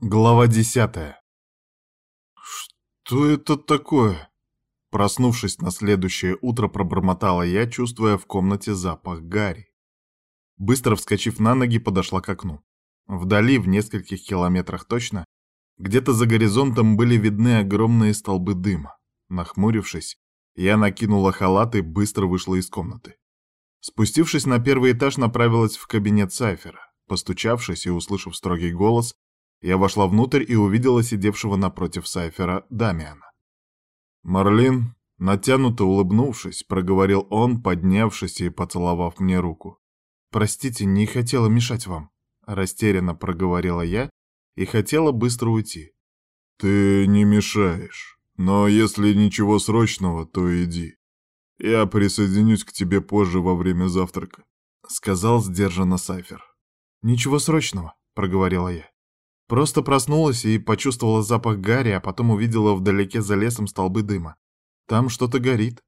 Глава десятая. «Что это такое?» Проснувшись на следующее утро, пробормотала я, чувствуя в комнате запах гари. Быстро вскочив на ноги, подошла к окну. Вдали, в нескольких километрах точно, где-то за горизонтом были видны огромные столбы дыма. Нахмурившись, я накинула халат и быстро вышла из комнаты. Спустившись на первый этаж, направилась в кабинет Сайфера. Постучавшись и услышав строгий голос, я вошла внутрь и увидела сидевшего напротив Сайфера Дамиана. «Марлин», натянуто улыбнувшись, проговорил он, поднявшись и поцеловав мне руку. «Простите, не хотела мешать вам», — растерянно проговорила я и хотела быстро уйти. «Ты не мешаешь, но если ничего срочного, то иди. Я присоединюсь к тебе позже во время завтрака», — сказал сдержанно Сайфер. «Ничего срочного», — проговорила я. Просто проснулась и почувствовала запах гари, а потом увидела вдалеке за лесом столбы дыма. Там что-то горит.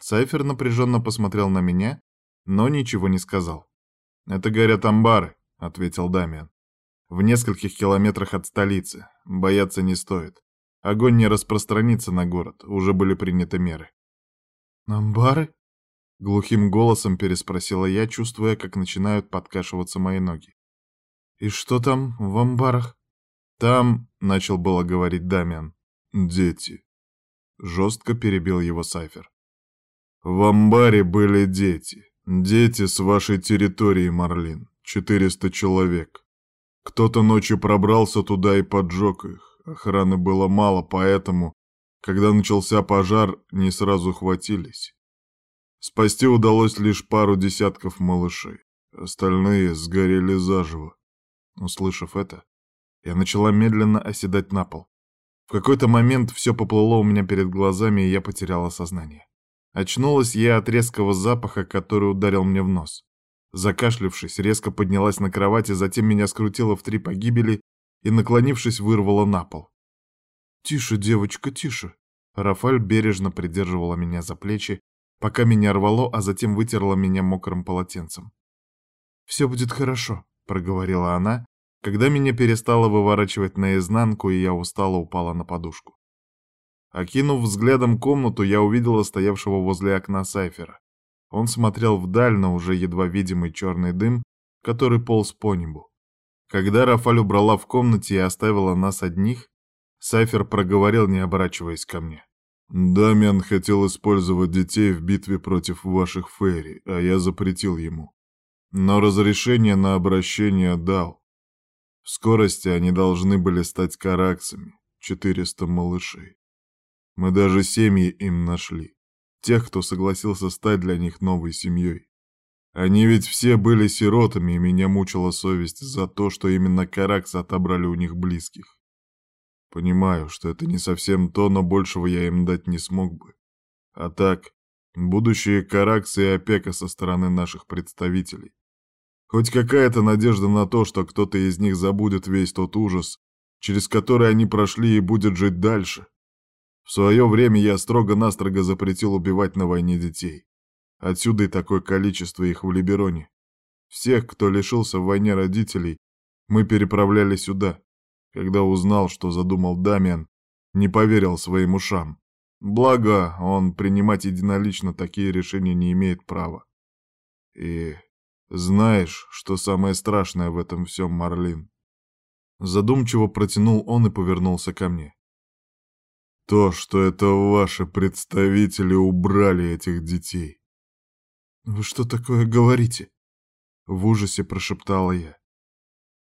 Сайфер напряженно посмотрел на меня, но ничего не сказал. «Это горят амбары», — ответил Дамиан. «В нескольких километрах от столицы. Бояться не стоит. Огонь не распространится на город, уже были приняты меры». «Амбары?» — глухим голосом переспросила я, чувствуя, как начинают подкашиваться мои ноги. «И что там в амбарах?» «Там», — начал было говорить Дамиан, — «дети». Жестко перебил его Сайфер. «В амбаре были дети. Дети с вашей территории, Марлин. Четыреста человек. Кто-то ночью пробрался туда и поджег их. Охраны было мало, поэтому, когда начался пожар, не сразу хватились. Спасти удалось лишь пару десятков малышей. Остальные сгорели заживо. Услышав это, я начала медленно оседать на пол. В какой-то момент все поплыло у меня перед глазами, и я потеряла сознание. Очнулась я от резкого запаха, который ударил мне в нос. Закашлившись, резко поднялась на кровати, затем меня скрутило в три погибели и, наклонившись, вырвало на пол. «Тише, девочка, тише!» Рафаль бережно придерживала меня за плечи, пока меня рвало, а затем вытерла меня мокрым полотенцем. «Все будет хорошо», — проговорила она, когда меня перестало выворачивать наизнанку, и я устало упала на подушку. Окинув взглядом комнату, я увидела стоявшего возле окна Сайфера. Он смотрел вдаль на уже едва видимый черный дым, который полз по небу. Когда Рафаль убрала в комнате и оставила нас одних, Сайфер проговорил, не оборачиваясь ко мне. «Дамиан хотел использовать детей в битве против ваших фейри, а я запретил ему. Но разрешение на обращение дал. Скорости они должны были стать караксами, 400 малышей. Мы даже семьи им нашли, тех, кто согласился стать для них новой семьей. Они ведь все были сиротами, и меня мучила совесть за то, что именно караксы отобрали у них близких. Понимаю, что это не совсем то, но большего я им дать не смог бы. А так, будущие караксы и опека со стороны наших представителей. Хоть какая-то надежда на то, что кто-то из них забудет весь тот ужас, через который они прошли и будет жить дальше. В свое время я строго-настрого запретил убивать на войне детей. Отсюда и такое количество их в Либероне. Всех, кто лишился в войне родителей, мы переправляли сюда. Когда узнал, что задумал Дамиан, не поверил своим ушам. Благо, он принимать единолично такие решения не имеет права. И знаешь, что самое страшное в этом всем, Марлин? Задумчиво протянул он и повернулся ко мне. То, что это ваши представители убрали этих детей. Вы что такое говорите? В ужасе прошептала я.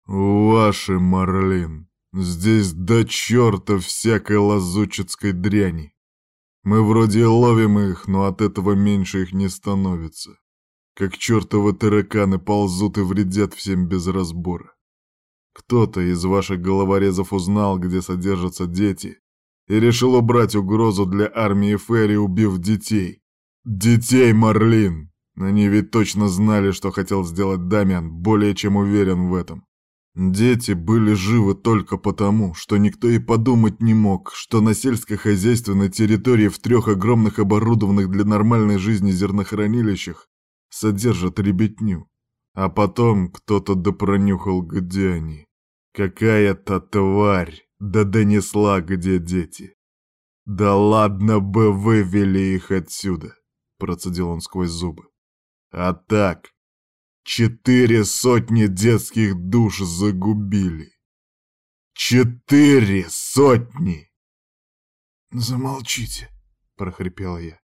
Ваши, Марлин. Здесь до черта всякой лазучецкой дряни. Мы вроде ловим их, но от этого меньше их не становится как чертовы тараканы ползут и вредят всем без разбора. Кто-то из ваших головорезов узнал, где содержатся дети, и решил убрать угрозу для армии Ферри, убив детей. Детей, Марлин! Они ведь точно знали, что хотел сделать Дамиан, более чем уверен в этом. Дети были живы только потому, что никто и подумать не мог, что на сельскохозяйственной территории в трех огромных оборудованных для нормальной жизни зернохранилищах содержат ребятню. А потом кто-то допронюхал, где они. Какая-то тварь да донесла, где дети. Да ладно бы вывели их отсюда, процедил он сквозь зубы. А так, четыре сотни детских душ загубили. Четыре сотни! Замолчите, прохрипела я.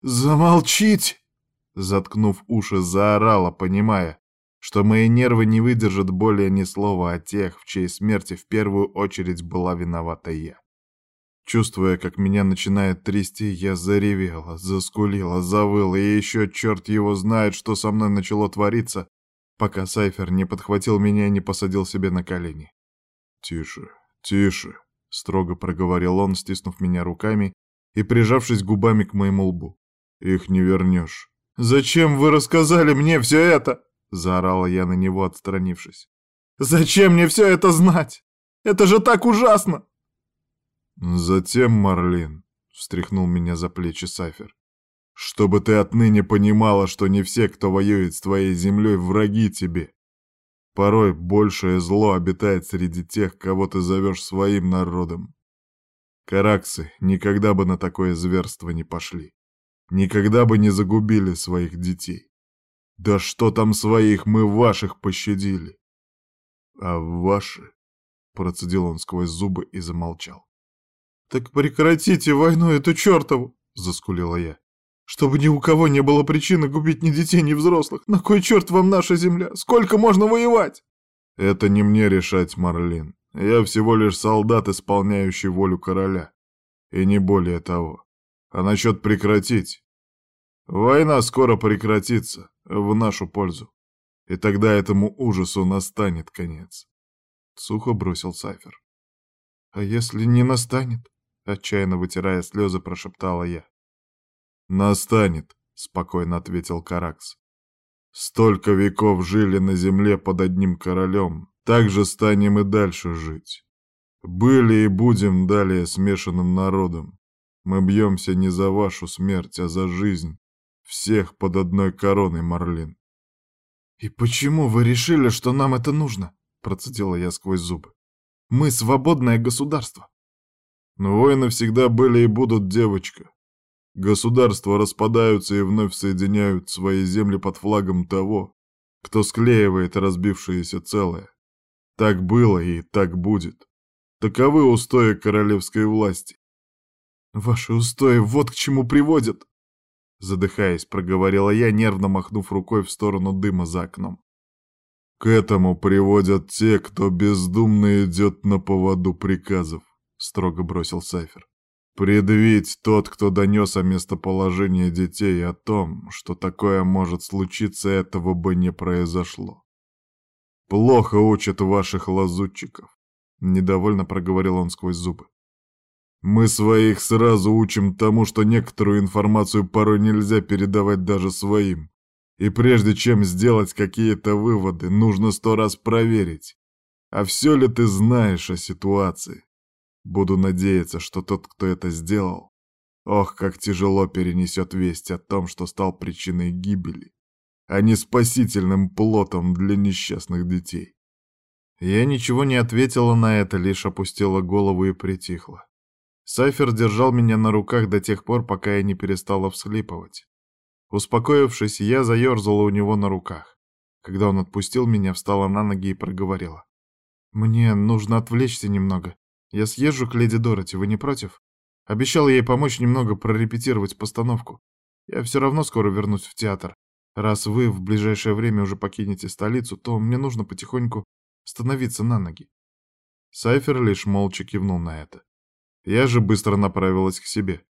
Замолчите! Заткнув уши, заорала, понимая, что мои нервы не выдержат более ни слова о тех, в чьей смерти в первую очередь была виновата я. Чувствуя, как меня начинает трясти, я заревела, заскулила, завыла, и еще черт его знает, что со мной начало твориться, пока Сайфер не подхватил меня и не посадил себе на колени. «Тише, тише», — строго проговорил он, стиснув меня руками и прижавшись губами к моему лбу. «Их не вернешь». «Зачем вы рассказали мне все это?» — заорала я на него, отстранившись. «Зачем мне все это знать? Это же так ужасно!» «Затем, Марлин», — встряхнул меня за плечи Сафер, «чтобы ты отныне понимала, что не все, кто воюет с твоей землей, враги тебе. Порой большее зло обитает среди тех, кого ты зовешь своим народом. Караксы никогда бы на такое зверство не пошли, никогда бы не загубили своих детей. Да что там своих, мы ваших пощадили. А ваши...» — процедил он сквозь зубы и замолчал. «Так прекратите войну эту чертову!» — заскулила я. «Чтобы ни у кого не было причины губить ни детей, ни взрослых. На кой черт вам наша земля? Сколько можно воевать?» «Это не мне решать, Марлин. Я всего лишь солдат, исполняющий волю короля. И не более того. А насчет прекратить? Война скоро прекратится, в нашу пользу. И тогда этому ужасу настанет конец. Сухо бросил Сайфер. А если не настанет? Отчаянно вытирая слезы, прошептала я. «Настанет», — спокойно ответил Каракс. «Столько веков жили на земле под одним королем, так же станем и дальше жить. Были и будем далее смешанным народом. Мы бьемся не за вашу смерть, а за жизнь. Всех под одной короной, Марлин. «И почему вы решили, что нам это нужно?» — процедила я сквозь зубы. «Мы свободное государство. Но войны всегда были и будут, девочка. Государства распадаются и вновь соединяют свои земли под флагом того, кто склеивает разбившееся целое. Так было и так будет. Таковы устои королевской власти. Ваши устои вот к чему приводят, задыхаясь, проговорила я, нервно махнув рукой в сторону дыма за окном. К этому приводят те, кто бездумно идет на поводу приказов строго бросил Сайфер. Предвидь тот, кто донес о местоположении детей о том, что такое может случиться, этого бы не произошло. Плохо учат ваших лазутчиков, недовольно проговорил он сквозь зубы. Мы своих сразу учим тому, что некоторую информацию порой нельзя передавать даже своим. И прежде чем сделать какие-то выводы, нужно сто раз проверить, а все ли ты знаешь о ситуации. Буду надеяться, что тот, кто это сделал, ох, как тяжело перенесет весть о том, что стал причиной гибели, а не спасительным плотом для несчастных детей. Я ничего не ответила на это, лишь опустила голову и притихла. Сайфер держал меня на руках до тех пор, пока я не перестала всхлипывать. Успокоившись, я заерзала у него на руках. Когда он отпустил меня, встала на ноги и проговорила. «Мне нужно отвлечься немного. Я съезжу к леди Дороти, вы не против? Обещал ей помочь немного прорепетировать постановку. Я все равно скоро вернусь в театр. Раз вы в ближайшее время уже покинете столицу, то мне нужно потихоньку становиться на ноги. Сайфер лишь молча кивнул на это. Я же быстро направилась к себе.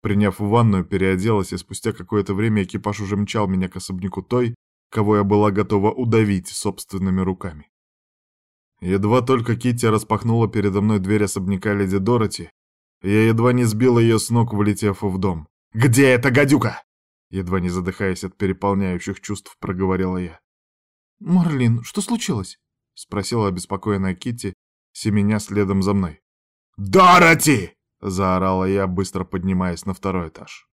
Приняв ванную, переоделась, и спустя какое-то время экипаж уже мчал меня к особняку той, кого я была готова удавить собственными руками. Едва только Китти распахнула передо мной дверь особняка леди Дороти, я едва не сбила ее с ног, влетев в дом. «Где эта гадюка?» Едва не задыхаясь от переполняющих чувств, проговорила я. «Марлин, что случилось?» — спросила обеспокоенная Китти, семеня следом за мной. «Дороти!» — заорала я, быстро поднимаясь на второй этаж.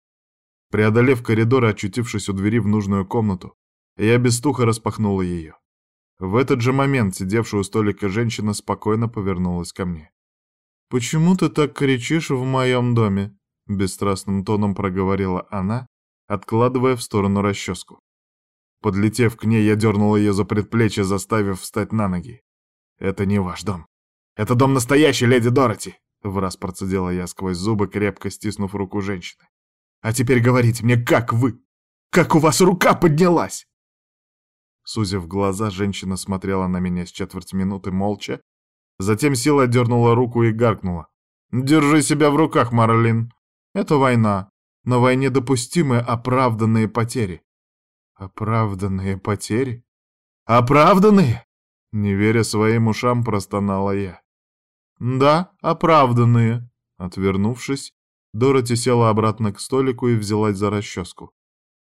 Преодолев коридор и очутившись у двери в нужную комнату, я без стуха распахнула ее. В этот же момент сидевшая у столика женщина спокойно повернулась ко мне. «Почему ты так кричишь в моем доме?» — бесстрастным тоном проговорила она, откладывая в сторону расческу. Подлетев к ней, я дернул ее за предплечье, заставив встать на ноги. «Это не ваш дом. Это дом настоящий, леди Дороти!» В раз процедила я сквозь зубы, крепко стиснув руку женщины. «А теперь говорите мне, как вы? Как у вас рука поднялась?» Сузив глаза, женщина смотрела на меня с четверть минуты молча, затем сила дернула руку и гаркнула. «Держи себя в руках, Марлин. Это война. На войне допустимы оправданные потери». «Оправданные потери? Оправданные?» Не веря своим ушам, простонала я. «Да, оправданные». Отвернувшись, Дороти села обратно к столику и взялась за расческу.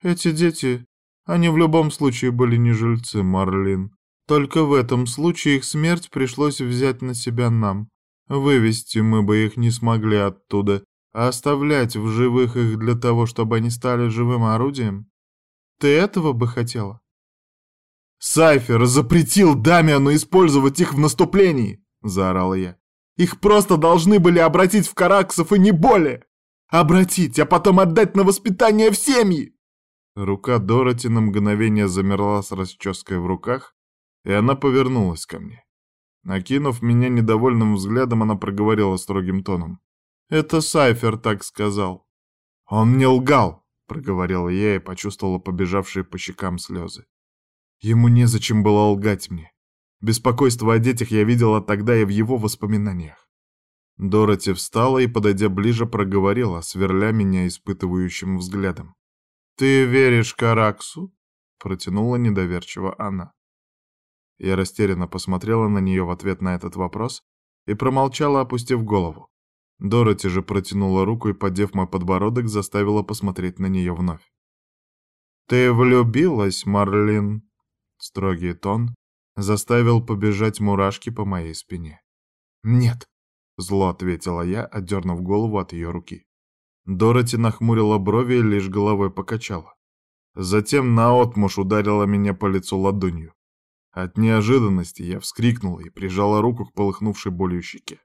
«Эти дети, они в любом случае были не жильцы, Марлин. Только в этом случае их смерть пришлось взять на себя нам. Вывести мы бы их не смогли оттуда, а оставлять в живых их для того, чтобы они стали живым орудием? Ты этого бы хотела?» «Сайфер запретил Дамиану использовать их в наступлении!» — заорала я. Их просто должны были обратить в караксов и не более. Обратить, а потом отдать на воспитание в семьи. Рука Дороти на мгновение замерла с расческой в руках, и она повернулась ко мне. Накинув меня недовольным взглядом, она проговорила строгим тоном. «Это Сайфер так сказал». «Он не лгал», — проговорила я и почувствовала побежавшие по щекам слезы. Ему незачем было лгать мне. Беспокойство о детях я видела тогда и в его воспоминаниях. Дороти встала и, подойдя ближе, проговорила, сверля меня испытывающим взглядом. «Ты веришь Караксу?» — протянула недоверчиво она. Я растерянно посмотрела на нее в ответ на этот вопрос и промолчала, опустив голову. Дороти же протянула руку и, поддев мой подбородок, заставила посмотреть на нее вновь. «Ты влюбилась, Марлин?» Строгий тон, заставил побежать мурашки по моей спине. «Нет», — зло ответила я, отдернув голову от ее руки. Дороти нахмурила брови и лишь головой покачала. Затем наотмашь ударила меня по лицу ладонью. От неожиданности я вскрикнула и прижала руку к полыхнувшей болью щеке.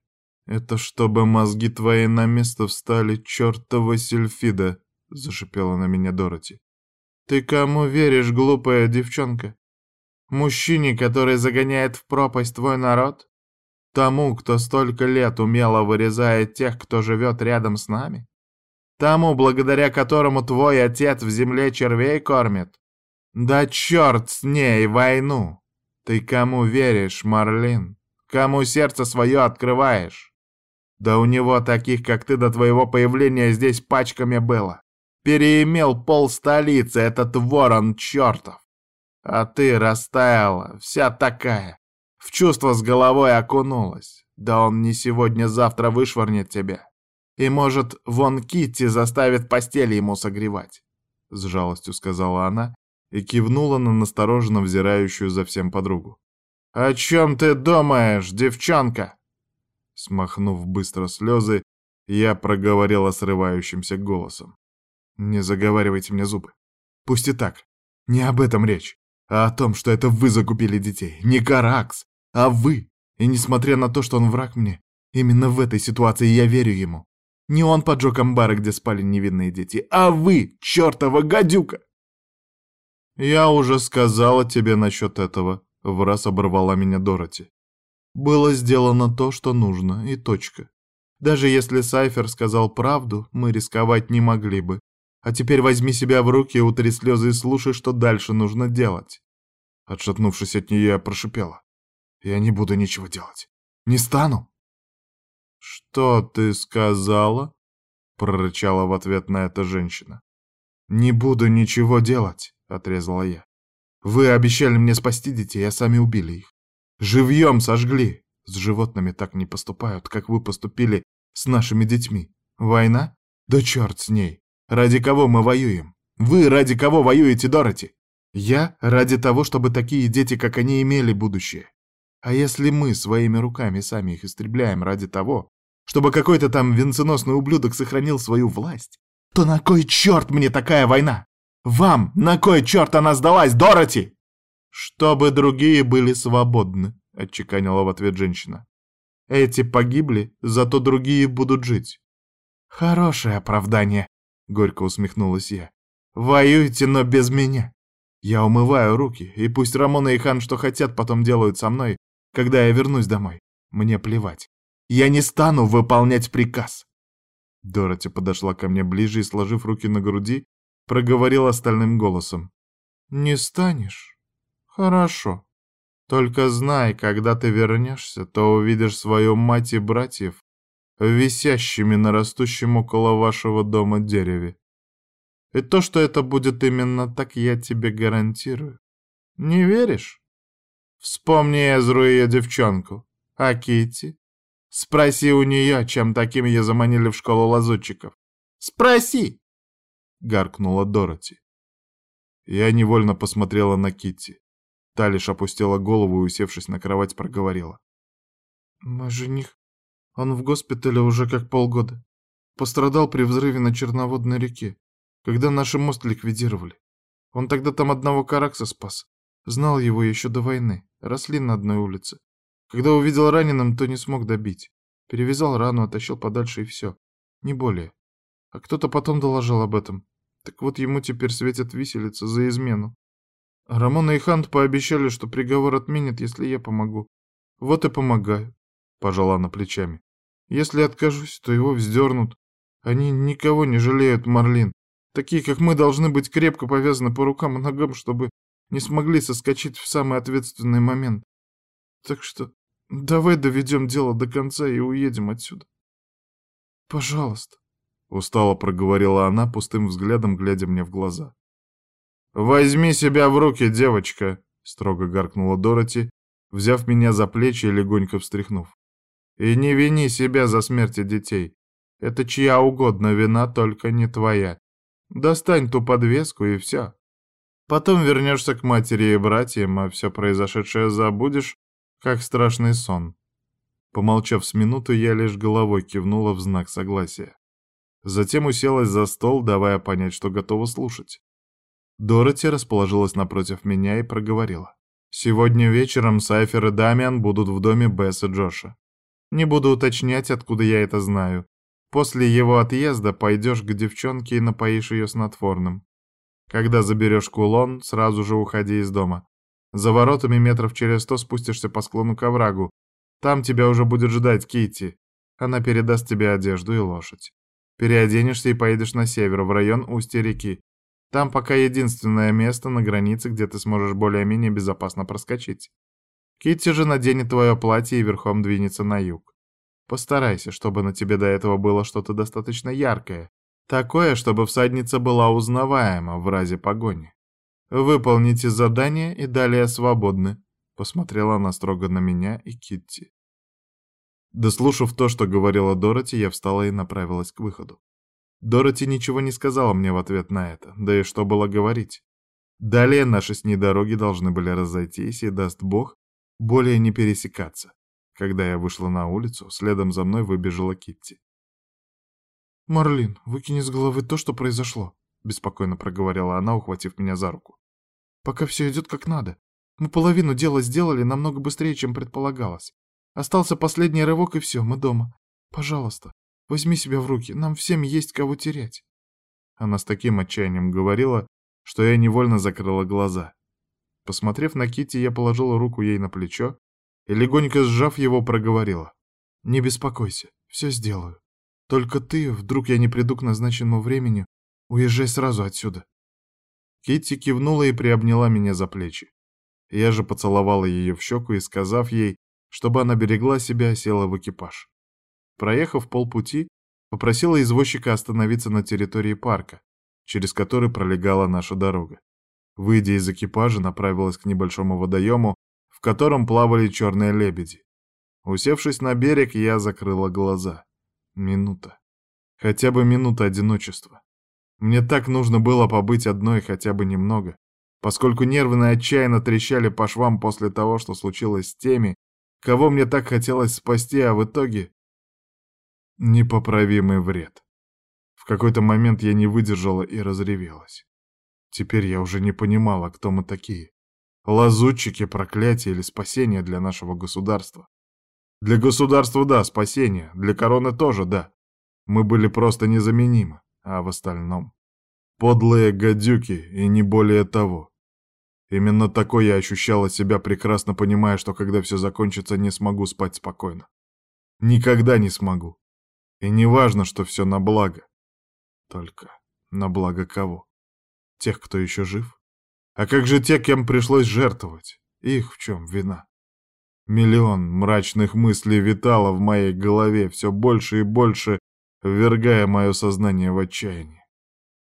«Это чтобы мозги твои на место встали, чертова сельфида!» — зашипела на меня Дороти. «Ты кому веришь, глупая девчонка? Мужчине, который загоняет в пропасть твой народ? Тому, кто столько лет умело вырезает тех, кто живет рядом с нами? Тому, благодаря которому твой отец в земле червей кормит? Да черт с ней, войну! Ты кому веришь, Марлин? Кому сердце свое открываешь? Да у него таких, как ты, до твоего появления здесь пачками было. Переимел пол столицы этот ворон чертов. А ты растаяла, вся такая. В чувство с головой окунулась. Да он не сегодня-завтра вышвырнет тебя. И, может, вон Китти заставит постель ему согревать. С жалостью сказала она и кивнула на настороженно взирающую за всем подругу. «О чем ты думаешь, девчонка?» Смахнув быстро слезы, я проговорила срывающимся голосом. «Не заговаривайте мне зубы. Пусть и так. Не об этом речь а о том, что это вы закупили детей. Не Каракс, а вы. И несмотря на то, что он враг мне, именно в этой ситуации я верю ему. Не он поджег амбары, где спали невинные дети, а вы, чертова гадюка!» «Я уже сказала тебе насчет этого», — в раз оборвала меня Дороти. «Было сделано то, что нужно, и точка. Даже если Сайфер сказал правду, мы рисковать не могли бы. А теперь возьми себя в руки, утри слезы и слушай, что дальше нужно делать. Отшатнувшись от нее, я прошипела. Я не буду ничего делать. Не стану. Что ты сказала? Прорычала в ответ на это женщина. Не буду ничего делать, отрезала я. Вы обещали мне спасти детей, а сами убили их. Живьем сожгли. С животными так не поступают, как вы поступили с нашими детьми. Война? Да черт с ней. Ради кого мы воюем? Вы ради кого воюете, Дороти? Я ради того, чтобы такие дети, как они, имели будущее. А если мы своими руками сами их истребляем ради того, чтобы какой-то там венценосный ублюдок сохранил свою власть, то на кой черт мне такая война? Вам на кой черт она сдалась, Дороти? «Чтобы другие были свободны», — отчеканила в ответ женщина. «Эти погибли, зато другие будут жить». «Хорошее оправдание», — горько усмехнулась я. «Воюйте, но без меня. Я умываю руки, и пусть Рамона и Хан что хотят потом делают со мной, когда я вернусь домой. Мне плевать. Я не стану выполнять приказ». Дороти подошла ко мне ближе и, сложив руки на груди, проговорила остальным голосом. «Не станешь? Хорошо. Только знай, когда ты вернешься, то увидишь свою мать и братьев, висящими на растущем около вашего дома дереве. И то, что это будет именно так, я тебе гарантирую. Не веришь? Вспомни Эзру и ее девчонку. А Кити? Спроси у нее, чем таким ее заманили в школу лазутчиков. Спроси! Гаркнула Дороти. Я невольно посмотрела на Китти. Та лишь опустила голову и, усевшись на кровать, проговорила. «Мой жених, он в госпитале уже как полгода. Пострадал при взрыве на Черноводной реке, когда наши мост ликвидировали. Он тогда там одного каракса спас. Знал его еще до войны. Росли на одной улице. Когда увидел раненым, то не смог добить. Перевязал рану, оттащил подальше и все. Не более. А кто-то потом доложил об этом. Так вот ему теперь светят виселица за измену. Рамона и Хант пообещали, что приговор отменят, если я помогу. Вот и помогаю, пожала она плечами. Если откажусь, то его вздернут. Они никого не жалеют, Марлин. Такие, как мы, должны быть крепко повязаны по рукам и ногам, чтобы не смогли соскочить в самый ответственный момент. Так что давай доведем дело до конца и уедем отсюда. Пожалуйста. Устало проговорила она, пустым взглядом глядя мне в глаза. «Возьми себя в руки, девочка!» — строго гаркнула Дороти, взяв меня за плечи и легонько встряхнув. «И не вини себя за смерти детей. Это чья угодно вина, только не твоя. Достань ту подвеску и все. Потом вернешься к матери и братьям, а все произошедшее забудешь, как страшный сон». Помолчав с минуту, я лишь головой кивнула в знак согласия. Затем уселась за стол, давая понять, что готова слушать. Дороти расположилась напротив меня и проговорила. «Сегодня вечером Сайфер и Дамиан будут в доме Бесс и Джоша. Не буду уточнять, откуда я это знаю. После его отъезда пойдешь к девчонке и напоишь ее снотворным. Когда заберешь кулон, сразу же уходи из дома. За воротами метров через сто спустишься по склону к оврагу. Там тебя уже будет ждать Кити. Она передаст тебе одежду и лошадь. Переоденешься и поедешь на север, в район устья реки. Там пока единственное место на границе, где ты сможешь более-менее безопасно проскочить. Китти же наденет твое платье и верхом двинется на юг. Постарайся, чтобы на тебе до этого было что-то достаточно яркое. Такое, чтобы всадница была узнаваема в разе погони. Выполните задание и далее свободны. Посмотрела она строго на меня и Китти. Дослушав то, что говорила Дороти, я встала и направилась к выходу. Дороти ничего не сказала мне в ответ на это, да и что было говорить. Далее наши с ней дороги должны были разойтись, и, даст бог, более не пересекаться. Когда я вышла на улицу, следом за мной выбежала Китти. «Марлин, выкини с головы то, что произошло», — беспокойно проговорила она, ухватив меня за руку. «Пока все идет как надо. Мы половину дела сделали намного быстрее, чем предполагалось. Остался последний рывок, и все, мы дома. Пожалуйста, возьми себя в руки, нам всем есть кого терять. Она с таким отчаянием говорила, что я невольно закрыла глаза. Посмотрев на Кити, я положила руку ей на плечо и, легонько сжав его, проговорила. «Не беспокойся, все сделаю. Только ты, вдруг я не приду к назначенному времени, уезжай сразу отсюда». Китти кивнула и приобняла меня за плечи. Я же поцеловала ее в щеку и, сказав ей, чтобы она берегла себя, села в экипаж. Проехав полпути, попросила извозчика остановиться на территории парка, через который пролегала наша дорога. Выйдя из экипажа, направилась к небольшому водоему, в котором плавали черные лебеди. Усевшись на берег, я закрыла глаза. Минута. Хотя бы минута одиночества. Мне так нужно было побыть одной хотя бы немного, поскольку нервы отчаянно трещали по швам после того, что случилось с теми, кого мне так хотелось спасти, а в итоге... Непоправимый вред. В какой-то момент я не выдержала и разревелась. Теперь я уже не понимала, кто мы такие. Лазутчики, проклятие или спасение для нашего государства. Для государства — да, спасение, для короны тоже — да. Мы были просто незаменимы, а в остальном... Подлые гадюки и не более того. Именно такой я ощущала себя, прекрасно понимая, что когда все закончится, не смогу спать спокойно. Никогда не смогу. И не важно, что все на благо. Только на благо кого? Тех, кто еще жив? А как же те, кем пришлось жертвовать? Их в чем вина? Миллион мрачных мыслей витало в моей голове, все больше и больше ввергая мое сознание в отчаяние.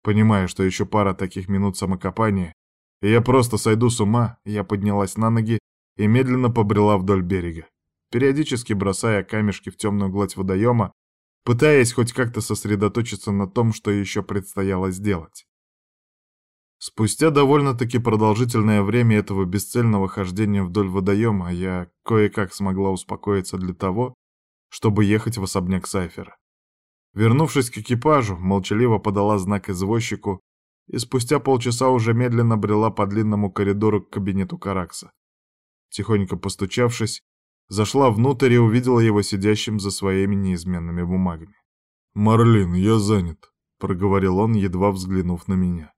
Понимая, что еще пара таких минут самокопания, и я просто сойду с ума, я поднялась на ноги и медленно побрела вдоль берега, периодически бросая камешки в темную гладь водоема, пытаясь хоть как-то сосредоточиться на том, что еще предстояло сделать. Спустя довольно-таки продолжительное время этого бесцельного хождения вдоль водоема я кое-как смогла успокоиться для того, чтобы ехать в особняк Сайфера. Вернувшись к экипажу, молчаливо подала знак извозчику и спустя полчаса уже медленно брела по длинному коридору к кабинету Каракса. Тихонько постучавшись, зашла внутрь и увидела его сидящим за своими неизменными бумагами. «Марлин, я занят», — проговорил он, едва взглянув на меня.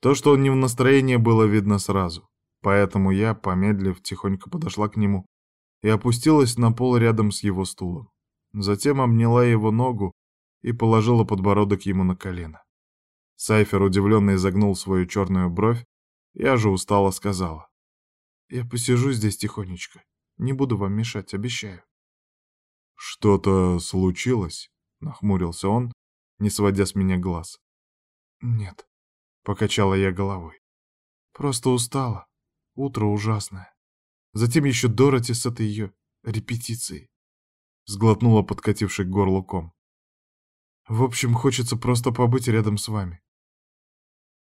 То, что он не в настроении, было видно сразу, поэтому я, помедлив, тихонько подошла к нему и опустилась на пол рядом с его стулом. Затем обняла его ногу и положила подбородок ему на колено. Сайфер удивленно изогнул свою черную бровь, я же устало сказала. «Я посижу здесь тихонечко, не буду вам мешать, обещаю». «Что-то случилось?» — нахмурился он, не сводя с меня глаз. «Нет», — покачала я головой. «Просто устала. Утро ужасное. Затем еще Дороти с этой ее репетицией». Сглотнула подкативший к горлу ком. «В общем, хочется просто побыть рядом с вами».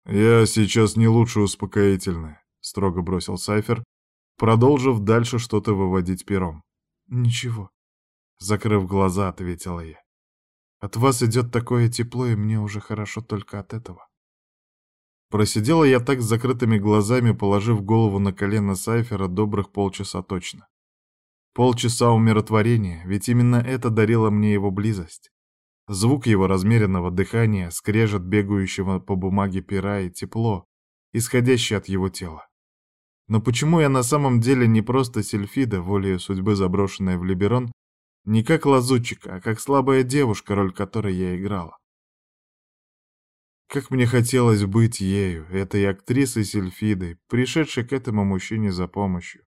«Я сейчас не лучше успокоительное», — строго бросил Сайфер, продолжив дальше что-то выводить пером. «Ничего», — закрыв глаза, ответила я. «От вас идет такое тепло, и мне уже хорошо только от этого». Просидела я так с закрытыми глазами, положив голову на колено Сайфера добрых полчаса точно. Полчаса умиротворения, ведь именно это дарило мне его близость. Звук его размеренного дыхания, скрежет бегающего по бумаге пера и тепло, исходящее от его тела. Но почему я на самом деле не просто сельфида, волею судьбы заброшенная в Либерон, не как лазутчика, а как слабая девушка, роль которой я играла? Как мне хотелось быть ею, этой актрисой Сильфидой, пришедшей к этому мужчине за помощью.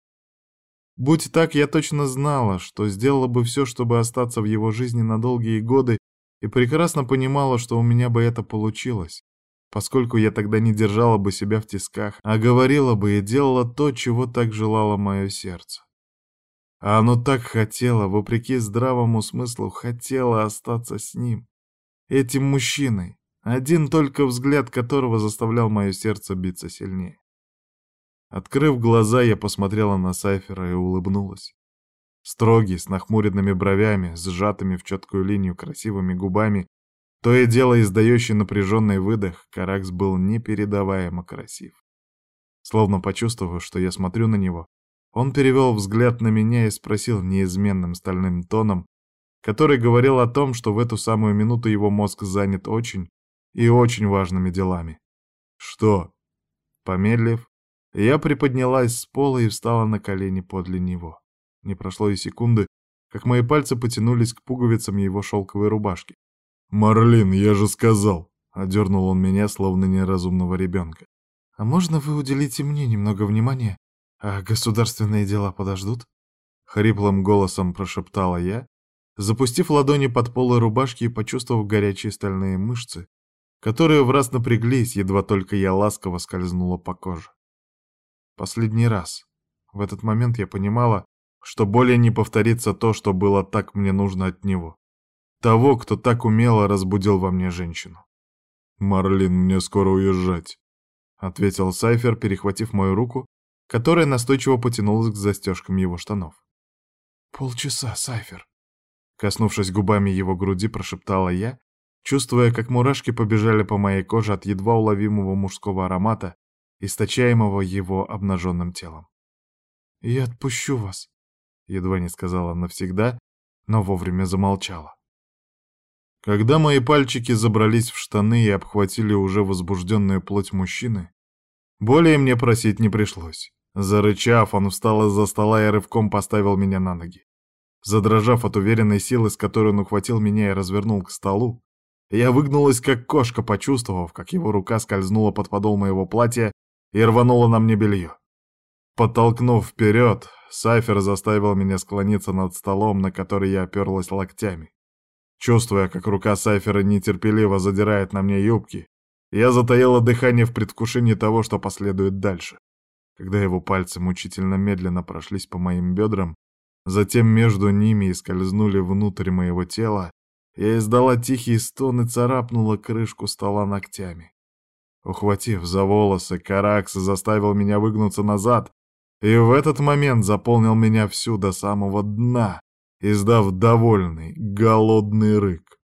Будь так, я точно знала, что сделала бы все, чтобы остаться в его жизни на долгие годы, и прекрасно понимала, что у меня бы это получилось, поскольку я тогда не держала бы себя в тисках, а говорила бы и делала то, чего так желало мое сердце. А оно так хотело, вопреки здравому смыслу, хотело остаться с ним, этим мужчиной, один только взгляд которого заставлял мое сердце биться сильнее. Открыв глаза, я посмотрела на Сайфера и улыбнулась. Строгий, с нахмуренными бровями, сжатыми в четкую линию красивыми губами, то и дело издающий напряженный выдох, Каракс был непередаваемо красив. Словно почувствовав, что я смотрю на него, он перевел взгляд на меня и спросил неизменным стальным тоном, который говорил о том, что в эту самую минуту его мозг занят очень, и очень важными делами. Что? Помедлив, я приподнялась с пола и встала на колени подле него. Не прошло и секунды, как мои пальцы потянулись к пуговицам его шелковой рубашки. «Марлин, я же сказал!» — одернул он меня, словно неразумного ребенка. «А можно вы уделите мне немного внимания, а государственные дела подождут?» Хриплым голосом прошептала я, запустив ладони под полы рубашки и почувствовав горячие стальные мышцы, которые в раз напряглись, едва только я ласково скользнула по коже. Последний раз. В этот момент я понимала, что более не повторится то, что было так мне нужно от него. Того, кто так умело разбудил во мне женщину. «Марлин, мне скоро уезжать», — ответил Сайфер, перехватив мою руку, которая настойчиво потянулась к застежкам его штанов. «Полчаса, Сайфер», — коснувшись губами его груди, прошептала я, чувствуя, как мурашки побежали по моей коже от едва уловимого мужского аромата, источаемого его обнаженным телом. «Я отпущу вас», — едва не сказала навсегда, но вовремя замолчала. Когда мои пальчики забрались в штаны и обхватили уже возбужденную плоть мужчины, более мне просить не пришлось. Зарычав, он встал из-за стола и рывком поставил меня на ноги. Задрожав от уверенной силы, с которой он ухватил меня и развернул к столу, я выгнулась, как кошка, почувствовав, как его рука скользнула под подол моего платья и рванула на мне белье. Подтолкнув вперед, Сайфер заставил меня склониться над столом, на который я оперлась локтями. Чувствуя, как рука Сайфера нетерпеливо задирает на мне юбки, я затаила дыхание в предвкушении того, что последует дальше. Когда его пальцы мучительно медленно прошлись по моим бедрам, затем между ними и скользнули внутрь моего тела, я издала тихий стон и царапнула крышку стола ногтями. Ухватив за волосы, Каракс заставил меня выгнуться назад, и в этот момент заполнил меня всю до самого дна, издав довольный, голодный рык.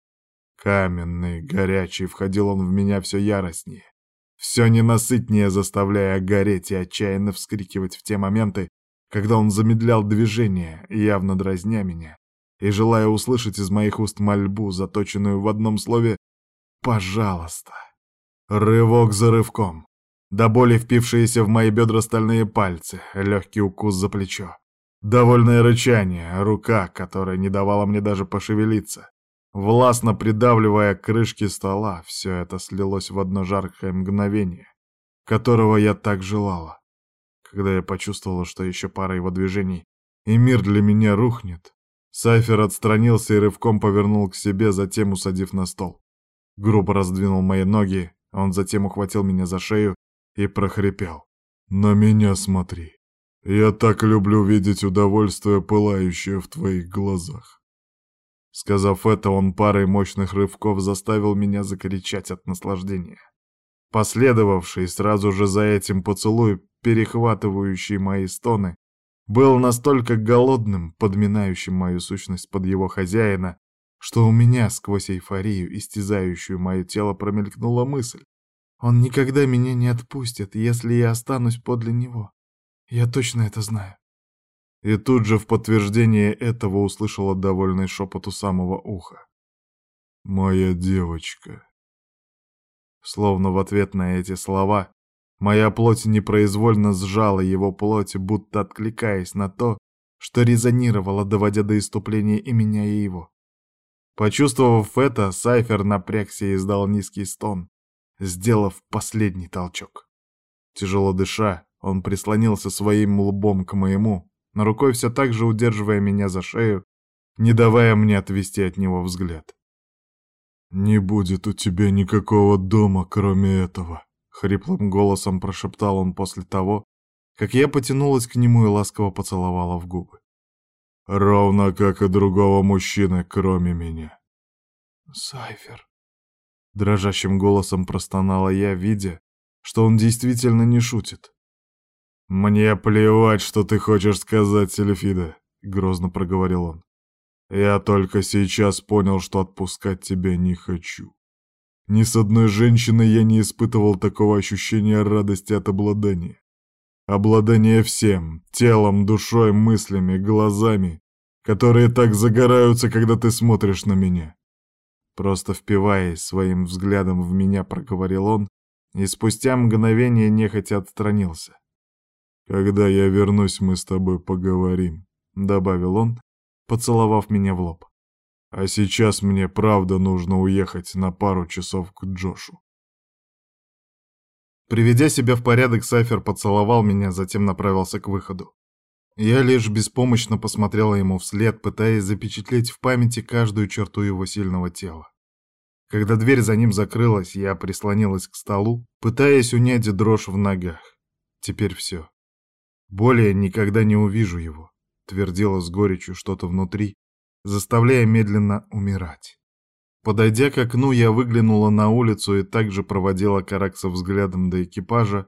Каменный, горячий, входил он в меня все яростнее, все ненасытнее заставляя гореть и отчаянно вскрикивать в те моменты, когда он замедлял движение, явно дразня меня, и желая услышать из моих уст мольбу, заточенную в одном слове «пожалуйста». Рывок за рывком. До боли впившиеся в мои бедра стальные пальцы, легкий укус за плечо. Довольное рычание, рука, которая не давала мне даже пошевелиться. Властно придавливая крышки стола, все это слилось в одно жаркое мгновение, которого я так желала. Когда я почувствовала, что еще пара его движений, и мир для меня рухнет, Сайфер отстранился и рывком повернул к себе, затем усадив на стол. Грубо раздвинул мои ноги, он затем ухватил меня за шею и прохрипел. «На меня смотри. Я так люблю видеть удовольствие, пылающее в твоих глазах». Сказав это, он парой мощных рывков заставил меня закричать от наслаждения. Последовавший сразу же за этим поцелуй, перехватывающий мои стоны, был настолько голодным, подминающим мою сущность под его хозяина, что у меня сквозь эйфорию, истязающую мое тело, промелькнула мысль. Он никогда меня не отпустит, если я останусь подле него. Я точно это знаю. И тут же в подтверждение этого услышала довольный шепот у самого уха. «Моя девочка». Словно в ответ на эти слова Моя плоть непроизвольно сжала его плоть, будто откликаясь на то, что резонировало, доводя до иступления и меня, и его. Почувствовав это, Сайфер напрягся и издал низкий стон, сделав последний толчок. Тяжело дыша, он прислонился своим лбом к моему, но рукой все так же удерживая меня за шею, не давая мне отвести от него взгляд. «Не будет у тебя никакого дома, кроме этого», Хриплым голосом прошептал он после того, как я потянулась к нему и ласково поцеловала в губы. «Ровно как и другого мужчины, кроме меня». «Сайфер», — дрожащим голосом простонала я, видя, что он действительно не шутит. «Мне плевать, что ты хочешь сказать, Сельфида», — грозно проговорил он. «Я только сейчас понял, что отпускать тебя не хочу». Ни с одной женщиной я не испытывал такого ощущения радости от обладания. Обладание всем, телом, душой, мыслями, глазами, которые так загораются, когда ты смотришь на меня. Просто впиваясь своим взглядом в меня, проговорил он, и спустя мгновение нехотя отстранился. «Когда я вернусь, мы с тобой поговорим», — добавил он, поцеловав меня в лоб. А сейчас мне правда нужно уехать на пару часов к Джошу. Приведя себя в порядок, Сайфер поцеловал меня, затем направился к выходу. Я лишь беспомощно посмотрела ему вслед, пытаясь запечатлеть в памяти каждую черту его сильного тела. Когда дверь за ним закрылась, я прислонилась к столу, пытаясь унять дрожь в ногах. Теперь все. Более никогда не увижу его, твердило с горечью что-то внутри, заставляя медленно умирать. Подойдя к окну, я выглянула на улицу и также проводила Каракса взглядом до экипажа,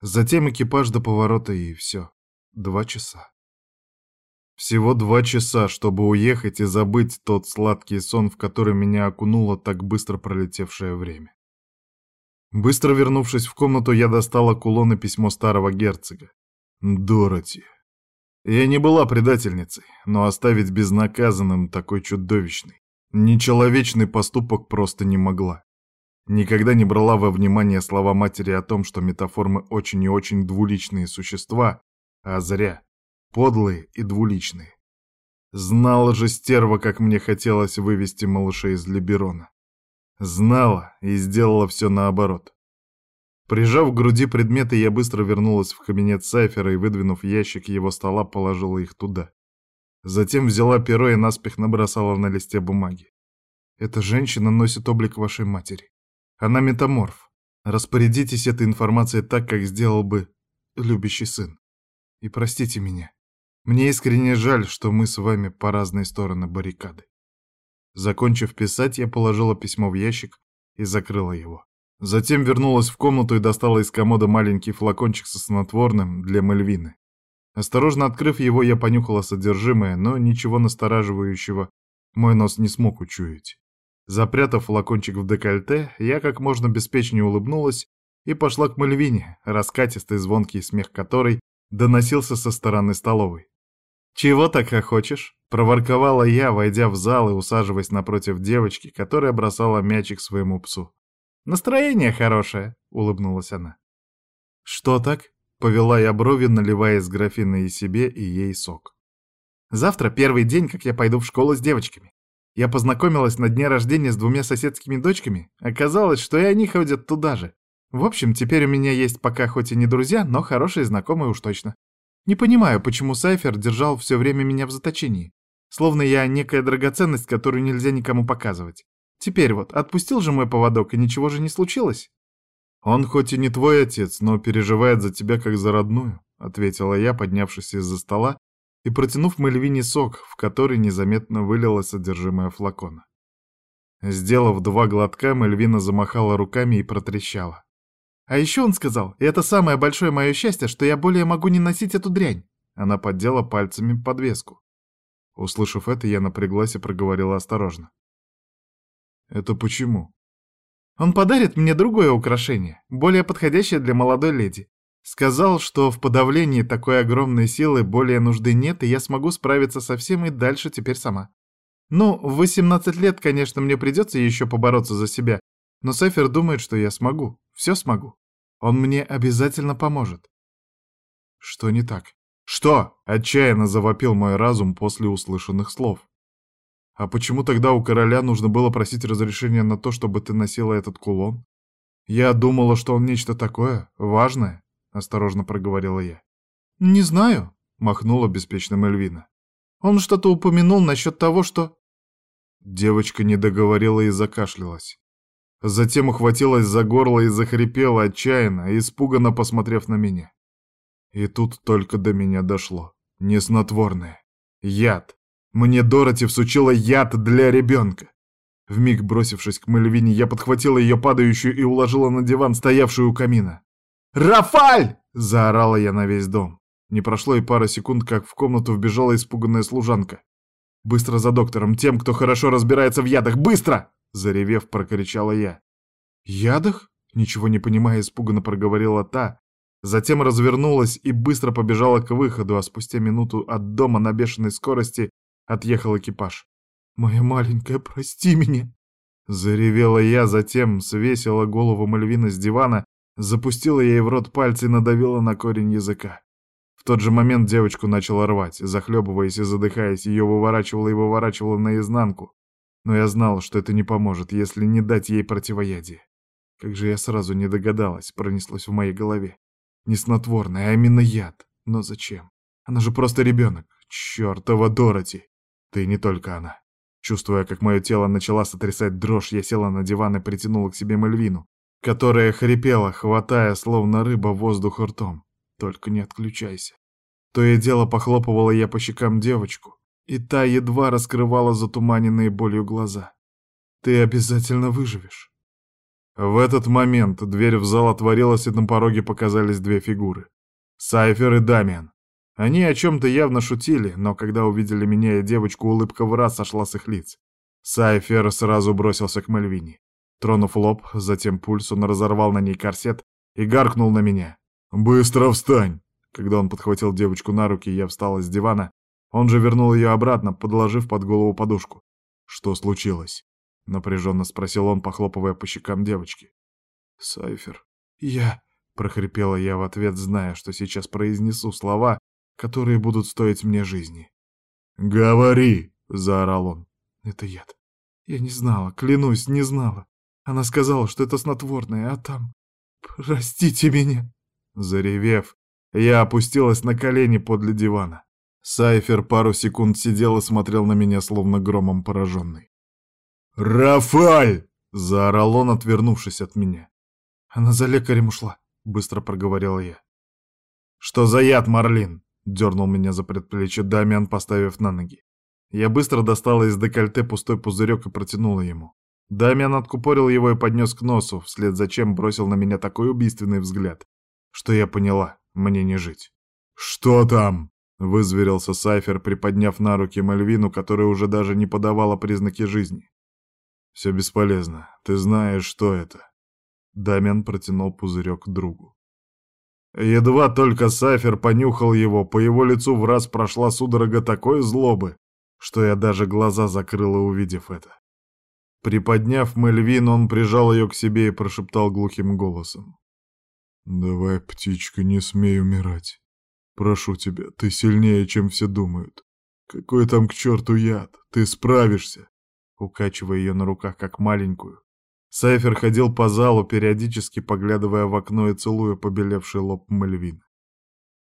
затем экипаж до поворота и все. Два часа. Всего два часа, чтобы уехать и забыть тот сладкий сон, в который меня окунуло так быстро пролетевшее время. Быстро вернувшись в комнату, я достала кулон и письмо старого герцога. Дороти. Я не была предательницей, но оставить безнаказанным такой чудовищный, нечеловечный поступок просто не могла. Никогда не брала во внимание слова матери о том, что метаформы очень и очень двуличные существа, а зря, подлые и двуличные. Знала же стерва, как мне хотелось вывести малыша из Либерона. Знала и сделала все наоборот. Прижав к груди предметы, я быстро вернулась в кабинет Сайфера и, выдвинув ящик его стола, положила их туда. Затем взяла перо и наспех набросала на листе бумаги. «Эта женщина носит облик вашей матери. Она метаморф. Распорядитесь этой информацией так, как сделал бы любящий сын. И простите меня. Мне искренне жаль, что мы с вами по разные стороны баррикады». Закончив писать, я положила письмо в ящик и закрыла его. Затем вернулась в комнату и достала из комода маленький флакончик со снотворным для Мальвины. Осторожно открыв его, я понюхала содержимое, но ничего настораживающего мой нос не смог учуять. Запрятав флакончик в декольте, я как можно беспечнее улыбнулась и пошла к Мальвине, раскатистый звонкий смех которой доносился со стороны столовой. «Чего так хохочешь?» — проворковала я, войдя в зал и усаживаясь напротив девочки, которая бросала мячик своему псу. «Настроение хорошее», — улыбнулась она. «Что так?» — повела я брови, наливая из графина и себе, и ей сок. «Завтра первый день, как я пойду в школу с девочками. Я познакомилась на дне рождения с двумя соседскими дочками. Оказалось, что и они ходят туда же. В общем, теперь у меня есть пока хоть и не друзья, но хорошие знакомые уж точно. Не понимаю, почему Сайфер держал все время меня в заточении. Словно я некая драгоценность, которую нельзя никому показывать. Теперь вот, отпустил же мой поводок, и ничего же не случилось. Он хоть и не твой отец, но переживает за тебя как за родную, ответила я, поднявшись из-за стола и протянув Мальвине сок, в который незаметно вылилось содержимое флакона. Сделав два глотка, Мальвина замахала руками и протрещала. А еще он сказал, и это самое большое мое счастье, что я более могу не носить эту дрянь. Она поддела пальцами подвеску. Услышав это, я напряглась и проговорила осторожно. Это почему? Он подарит мне другое украшение, более подходящее для молодой леди. Сказал, что в подавлении такой огромной силы более нужды нет, и я смогу справиться со всем и дальше теперь сама. Ну, в 18 лет, конечно, мне придется еще побороться за себя, но Сефер думает, что я смогу, все смогу. Он мне обязательно поможет. Что не так? Что? Отчаянно завопил мой разум после услышанных слов. А почему тогда у короля нужно было просить разрешения на то, чтобы ты носила этот кулон? Я думала, что он нечто такое, важное, осторожно проговорила я. Не знаю, махнула беспечным Эльвина. Он что-то упомянул насчет того, что... Девочка не договорила и закашлялась. Затем ухватилась за горло и захрипела отчаянно, испуганно посмотрев на меня. И тут только до меня дошло. Не снотворное. Яд. Мне Дороти всучила яд для ребенка. Вмиг бросившись к Мальвине, я подхватила ее падающую и уложила на диван, стоявший у камина. «Рафаль!» — заорала я на весь дом. Не прошло и пара секунд, как в комнату вбежала испуганная служанка. «Быстро за доктором, тем, кто хорошо разбирается в ядах! Быстро!» — заревев, прокричала я. «Ядах?» — ничего не понимая, испуганно проговорила та. Затем развернулась и быстро побежала к выходу, а спустя минуту от дома на бешеной скорости Отъехал экипаж. «Моя маленькая, прости меня!» Заревела я, затем свесила голову Мальвины с дивана, запустила ей в рот пальцы и надавила на корень языка. В тот же момент девочку начала рвать, захлебываясь и задыхаясь, ее выворачивала и выворачивала наизнанку. Но я знал, что это не поможет, если не дать ей противоядие. Как же я сразу не догадалась, пронеслось в моей голове. Не снотворное, а именно яд. Но зачем? Она же просто ребенок. Чёртова Дороти. Ты не только она. Чувствуя, как мое тело начала сотрясать дрожь, я села на диван и притянула к себе Мальвину, которая хрипела, хватая, словно рыба, воздух ртом. Только не отключайся. То и дело похлопывала я по щекам девочку, и та едва раскрывала затуманенные болью глаза. Ты обязательно выживешь. В этот момент дверь в зал отворилась, и на пороге показались две фигуры. Сайфер и Дамиан. Они о чем-то явно шутили, но когда увидели меня и девочку, улыбка в раз сошла с их лиц. Сайфер сразу бросился к Мальвине. Тронув лоб, затем пульс, он разорвал на ней корсет и гаркнул на меня. «Быстро встань!» Когда он подхватил девочку на руки, я встала с дивана. Он же вернул ее обратно, подложив под голову подушку. «Что случилось?» — напряженно спросил он, похлопывая по щекам девочки. «Сайфер, я...» — прохрипела я в ответ, зная, что сейчас произнесу слова, которые будут стоить мне жизни. «Говори!» — заорал он. «Это яд. Я не знала, клянусь, не знала. Она сказала, что это снотворное, а там... Простите меня!» Заревев, я опустилась на колени подле дивана. Сайфер пару секунд сидел и смотрел на меня, словно громом пораженный. «Рафаль!» — заорал он, отвернувшись от меня. «Она за лекарем ушла», — быстро проговорила я. «Что за яд, Марлин?» — дернул меня за предплечье Дамиан, поставив на ноги. Я быстро достала из декольте пустой пузырек и протянула ему. Дамиан откупорил его и поднес к носу, вслед за чем бросил на меня такой убийственный взгляд, что я поняла, мне не жить. «Что там?» — вызверился Сайфер, приподняв на руки Мальвину, которая уже даже не подавала признаки жизни. «Все бесполезно. Ты знаешь, что это». Дамиан протянул пузырек другу. Едва только Сайфер понюхал его, по его лицу в раз прошла судорога такой злобы, что я даже глаза закрыла, увидев это. Приподняв Мельвин, он прижал ее к себе и прошептал глухим голосом. «Давай, птичка, не смей умирать. Прошу тебя, ты сильнее, чем все думают. Какой там к черту яд? Ты справишься!» укачивая ее на руках, как маленькую. Сайфер ходил по залу, периодически поглядывая в окно и целуя побелевший лоб Мальвин.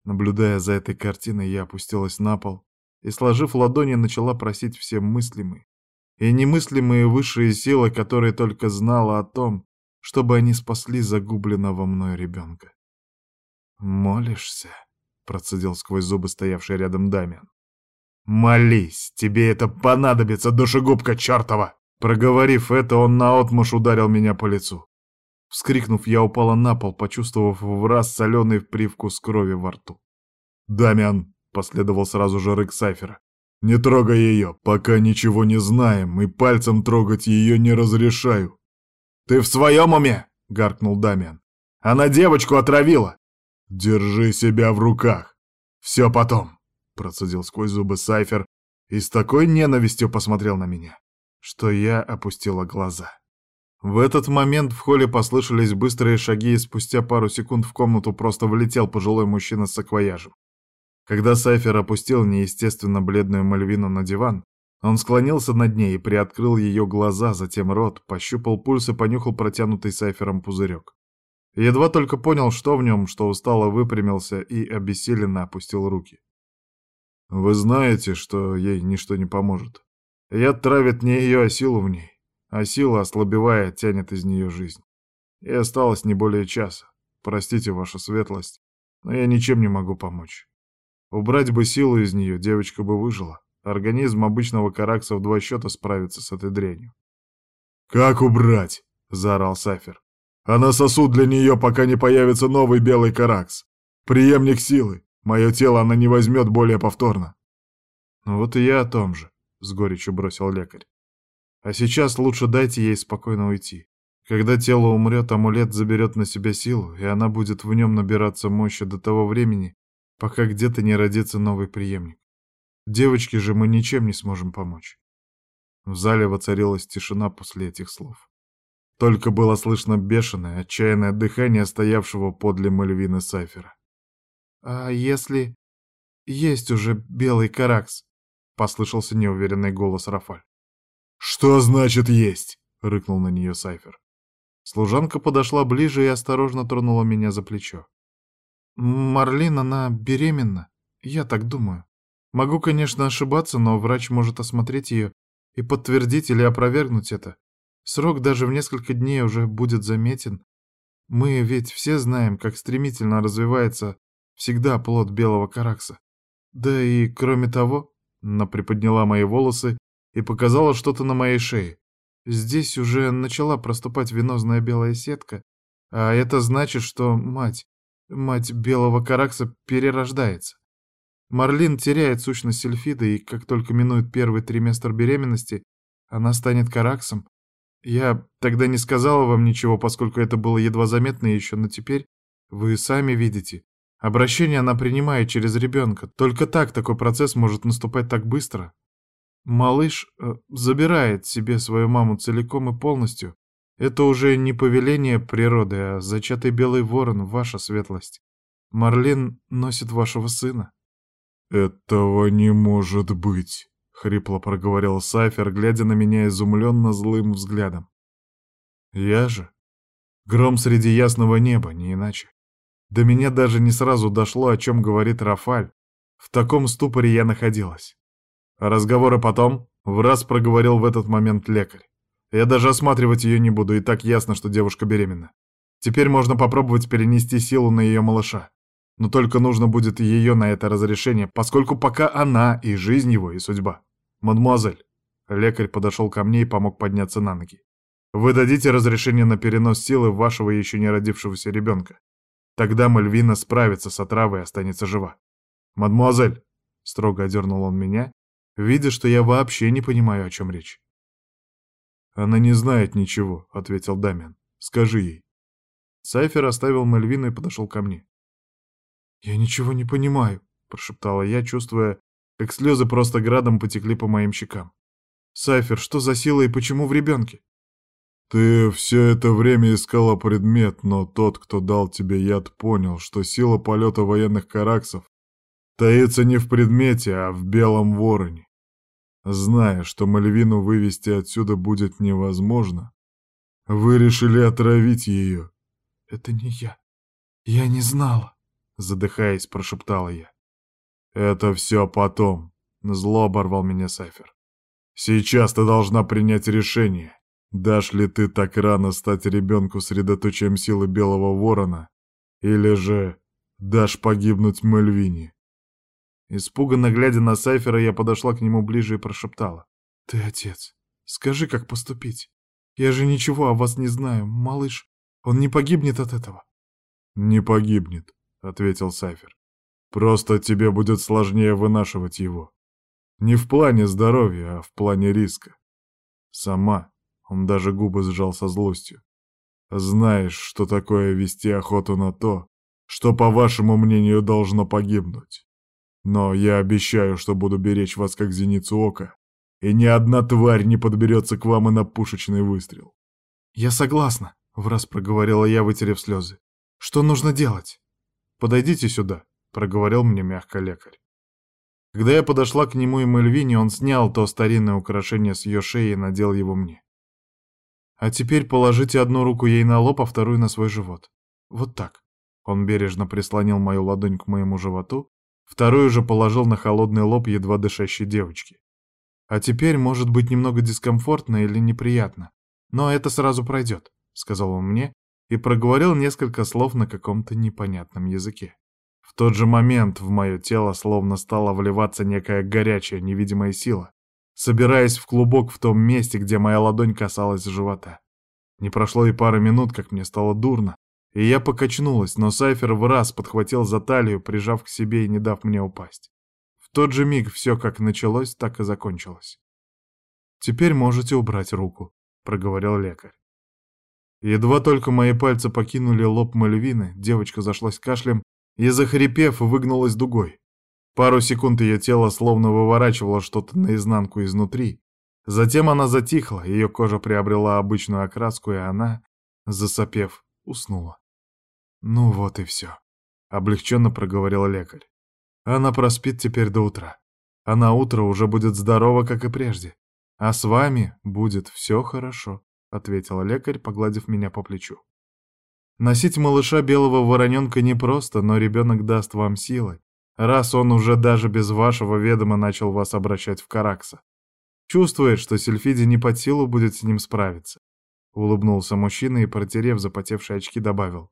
Наблюдая за этой картиной, я опустилась на пол и, сложив ладони, начала просить все мыслимые и немыслимые высшие силы, которые только знала о том, чтобы они спасли загубленного мной ребенка. «Молишься?» — процедил сквозь зубы стоявший рядом Дамиан. «Молись, тебе это понадобится, душегубка чертова!» Проговорив это, он наотмашь ударил меня по лицу. Вскрикнув, я упала на пол, почувствовав в раз соленый привкус крови во рту. «Дамиан!» — последовал сразу же рык Сайфера. «Не трогай ее, пока ничего не знаем, и пальцем трогать ее не разрешаю». «Ты в своем уме?» — гаркнул Дамиан. «Она девочку отравила!» «Держи себя в руках! Все потом!» Процедил сквозь зубы Сайфер и с такой ненавистью посмотрел на меня, что я опустила глаза. В этот момент в холле послышались быстрые шаги, и спустя пару секунд в комнату просто влетел пожилой мужчина с саквояжем. Когда Сайфер опустил неестественно бледную Мальвину на диван, он склонился над ней и приоткрыл ее глаза, затем рот, пощупал пульс и понюхал протянутый Сайфером пузырек. Едва только понял, что в нем, что устало выпрямился и обессиленно опустил руки. Вы знаете, что ей ничто не поможет. Яд травит не ее, а силу в ней. А сила, ослабевая, тянет из нее жизнь. И осталось не более часа. Простите, ваша светлость, но я ничем не могу помочь. Убрать бы силу из нее, девочка бы выжила. Организм обычного каракса в два счета справится с этой дрянью. «Как убрать?» — заорал Сафер. «Она сосуд для нее, пока не появится новый белый каракс. Приемник силы. Мое тело она не возьмет более повторно. Ну вот и я о том же, — с горечью бросил лекарь. А сейчас лучше дайте ей спокойно уйти. Когда тело умрет, амулет заберет на себя силу, и она будет в нем набираться мощи до того времени, пока где-то не родится новый преемник. Девочке же мы ничем не сможем помочь. В зале воцарилась тишина после этих слов. Только было слышно бешеное, отчаянное дыхание стоявшего подле Мальвины Сайфера. «А если есть уже белый каракс?» — послышался неуверенный голос Рафаль. «Что значит есть?» — рыкнул на нее Сайфер. Служанка подошла ближе и осторожно тронула меня за плечо. «Марлин, она беременна, я так думаю. Могу, конечно, ошибаться, но врач может осмотреть ее и подтвердить или опровергнуть это. Срок даже в несколько дней уже будет заметен. Мы ведь все знаем, как стремительно развивается всегда плод белого каракса. Да и кроме того, она приподняла мои волосы и показала что-то на моей шее. Здесь уже начала проступать венозная белая сетка, а это значит, что мать, мать белого каракса перерождается. Марлин теряет сущность сельфида, и как только минует первый триместр беременности, она станет караксом, Я тогда не сказала вам ничего, поскольку это было едва заметно еще, но теперь вы сами видите. Обращение она принимает через ребенка. Только так такой процесс может наступать так быстро. Малыш э, забирает себе свою маму целиком и полностью. Это уже не повеление природы, а зачатый белый ворон, ваша светлость. Марлин носит вашего сына. «Этого не может быть», — хрипло проговорил Сайфер, глядя на меня изумленно злым взглядом. «Я же? Гром среди ясного неба, не иначе. До меня даже не сразу дошло, о чем говорит Рафаль. В таком ступоре я находилась. Разговоры потом, в раз проговорил в этот момент лекарь. Я даже осматривать ее не буду, и так ясно, что девушка беременна. Теперь можно попробовать перенести силу на ее малыша. Но только нужно будет ее на это разрешение, поскольку пока она и жизнь его, и судьба. Мадемуазель. Лекарь подошел ко мне и помог подняться на ноги. Вы дадите разрешение на перенос силы вашего еще не родившегося ребенка. Тогда Мальвина справится с отравой и останется жива. «Мадмуазель!» — строго одернул он меня, видя, что я вообще не понимаю, о чем речь. «Она не знает ничего», — ответил Дамиан. «Скажи ей». Сайфер оставил Мальвину и подошел ко мне. «Я ничего не понимаю», — прошептала я, чувствуя, как слезы просто градом потекли по моим щекам. «Сайфер, что за сила и почему в ребенке?» Ты все это время искала предмет, но тот, кто дал тебе яд, понял, что сила полета военных караксов таится не в предмете, а в белом вороне. Зная, что Мальвину вывести отсюда будет невозможно, вы решили отравить ее. «Это не я. Я не знала», — задыхаясь, прошептала я. «Это все потом», — зло оборвал меня Сайфер. «Сейчас ты должна принять решение. Дашь ли ты так рано стать ребенку средоточием силы Белого Ворона? Или же дашь погибнуть Мальвине?» Испуганно глядя на Сайфера, я подошла к нему ближе и прошептала. «Ты отец. Скажи, как поступить. Я же ничего о вас не знаю. Малыш, он не погибнет от этого?» «Не погибнет», — ответил Сайфер. «Просто тебе будет сложнее вынашивать его. Не в плане здоровья, а в плане риска. Сама он даже губы сжал со злостью. «Знаешь, что такое вести охоту на то, что, по вашему мнению, должно погибнуть. Но я обещаю, что буду беречь вас как зеницу ока, и ни одна тварь не подберется к вам и на пушечный выстрел». «Я согласна», — враз проговорила я, вытерев слезы. «Что нужно делать?» «Подойдите сюда», — проговорил мне мягко лекарь. Когда я подошла к нему и Мальвине, он снял то старинное украшение с ее шеи и надел его мне. А теперь положите одну руку ей на лоб, а вторую на свой живот. Вот так. Он бережно прислонил мою ладонь к моему животу, вторую же положил на холодный лоб едва дышащей девочки. А теперь может быть немного дискомфортно или неприятно, но это сразу пройдет, сказал он мне и проговорил несколько слов на каком-то непонятном языке. В тот же момент в мое тело словно стала вливаться некая горячая невидимая сила, собираясь в клубок в том месте, где моя ладонь касалась живота. Не прошло и пары минут, как мне стало дурно, и я покачнулась, но Сайфер в раз подхватил за талию, прижав к себе и не дав мне упасть. В тот же миг все как началось, так и закончилось. «Теперь можете убрать руку», — проговорил лекарь. Едва только мои пальцы покинули лоб Мальвины, девочка зашлась кашлем и, захрипев, выгнулась дугой. Пару секунд ее тело словно выворачивало что-то наизнанку изнутри. Затем она затихла, ее кожа приобрела обычную окраску, и она, засопев, уснула. «Ну вот и все», — облегченно проговорил лекарь. «Она проспит теперь до утра. А на утро уже будет здорова, как и прежде. А с вами будет все хорошо», — ответила лекарь, погладив меня по плечу. «Носить малыша белого вороненка непросто, но ребенок даст вам силы, раз он уже даже без вашего ведома начал вас обращать в Каракса. Чувствует, что Сильфиде не под силу будет с ним справиться. Улыбнулся мужчина и, протерев запотевшие очки, добавил.